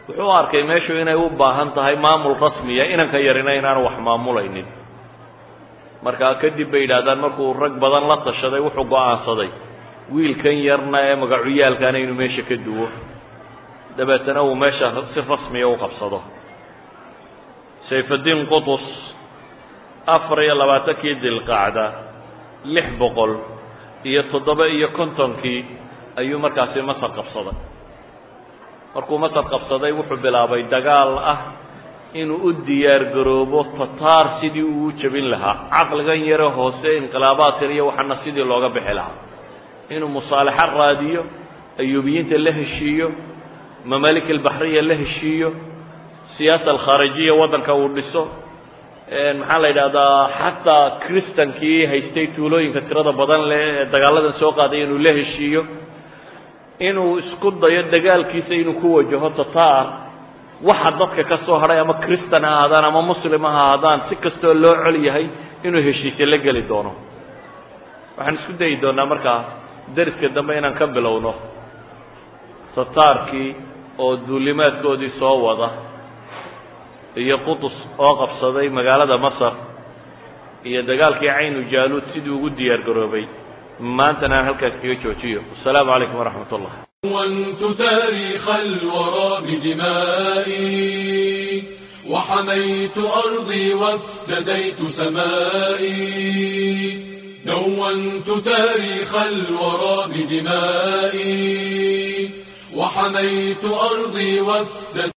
wuxuu arkay meeshu inay u baahan tahay maamul rasmiya inanka yarina inaanu wax maamulaynin. Markaa kadib bay yidhaahdaan markuu rag badan la tashaday wuxuu go'aansaday. Wiilkan yarna ee magacuyaalkaana inuu meesha ka duwo. Dabeetana uu meesha si rasmiya u qabsado. Sayfadiin qutus afar iyo labaatankii dilqacda lix boqol iyo toddoba iyo kontonkii ayuu markaasi masar qabsaday markuu masar qabsaday wuxuu bilaabay dagaal ah inuu u diyaar garoobo tataar sidii uu u jebin lahaa. Caqligan yare hoose inqilaabaadkan iyo waxaana sidii looga bixi lahaa. Inuu musaalaxo raadiyo ayuubiyiinta la heshiiyo mamalik albaxriya la heshiiyo siyaasa alkhaarijiya waddanka uu dhiso maxaa la yidhahdaa xataa kristankii haystay tuulooyinka tirada badan leh ee dagaaladan soo qaaday inuu la heshiiyo inuu isku dayo dagaalkiisa inuu ku wajaho tataar waxa dadka ka soo hadhay ama kristan ha ahaadaan ama muslim ha ahaadaan si kastoo loo col yahay inuu heshiisye la geli doono. Waxaan isku dayi doonaa markaa deriska dambe inaan ka bilowno. Tataarkii oo duulimaadkoodii soo wada iyo qutus oo qabsaday magaalada masar iyo dagaalkii caynu jaaluud sidii ugu diyaar garoobay maantana aan halkaas iga joojiyo wasalaamu calaykum waraxmat ullah ونت تاريخ الورى بدمائي وحميت أرضي وافتديت سمائي دونت تاريخ الورى بدمائي وحميت أرضي وافتديت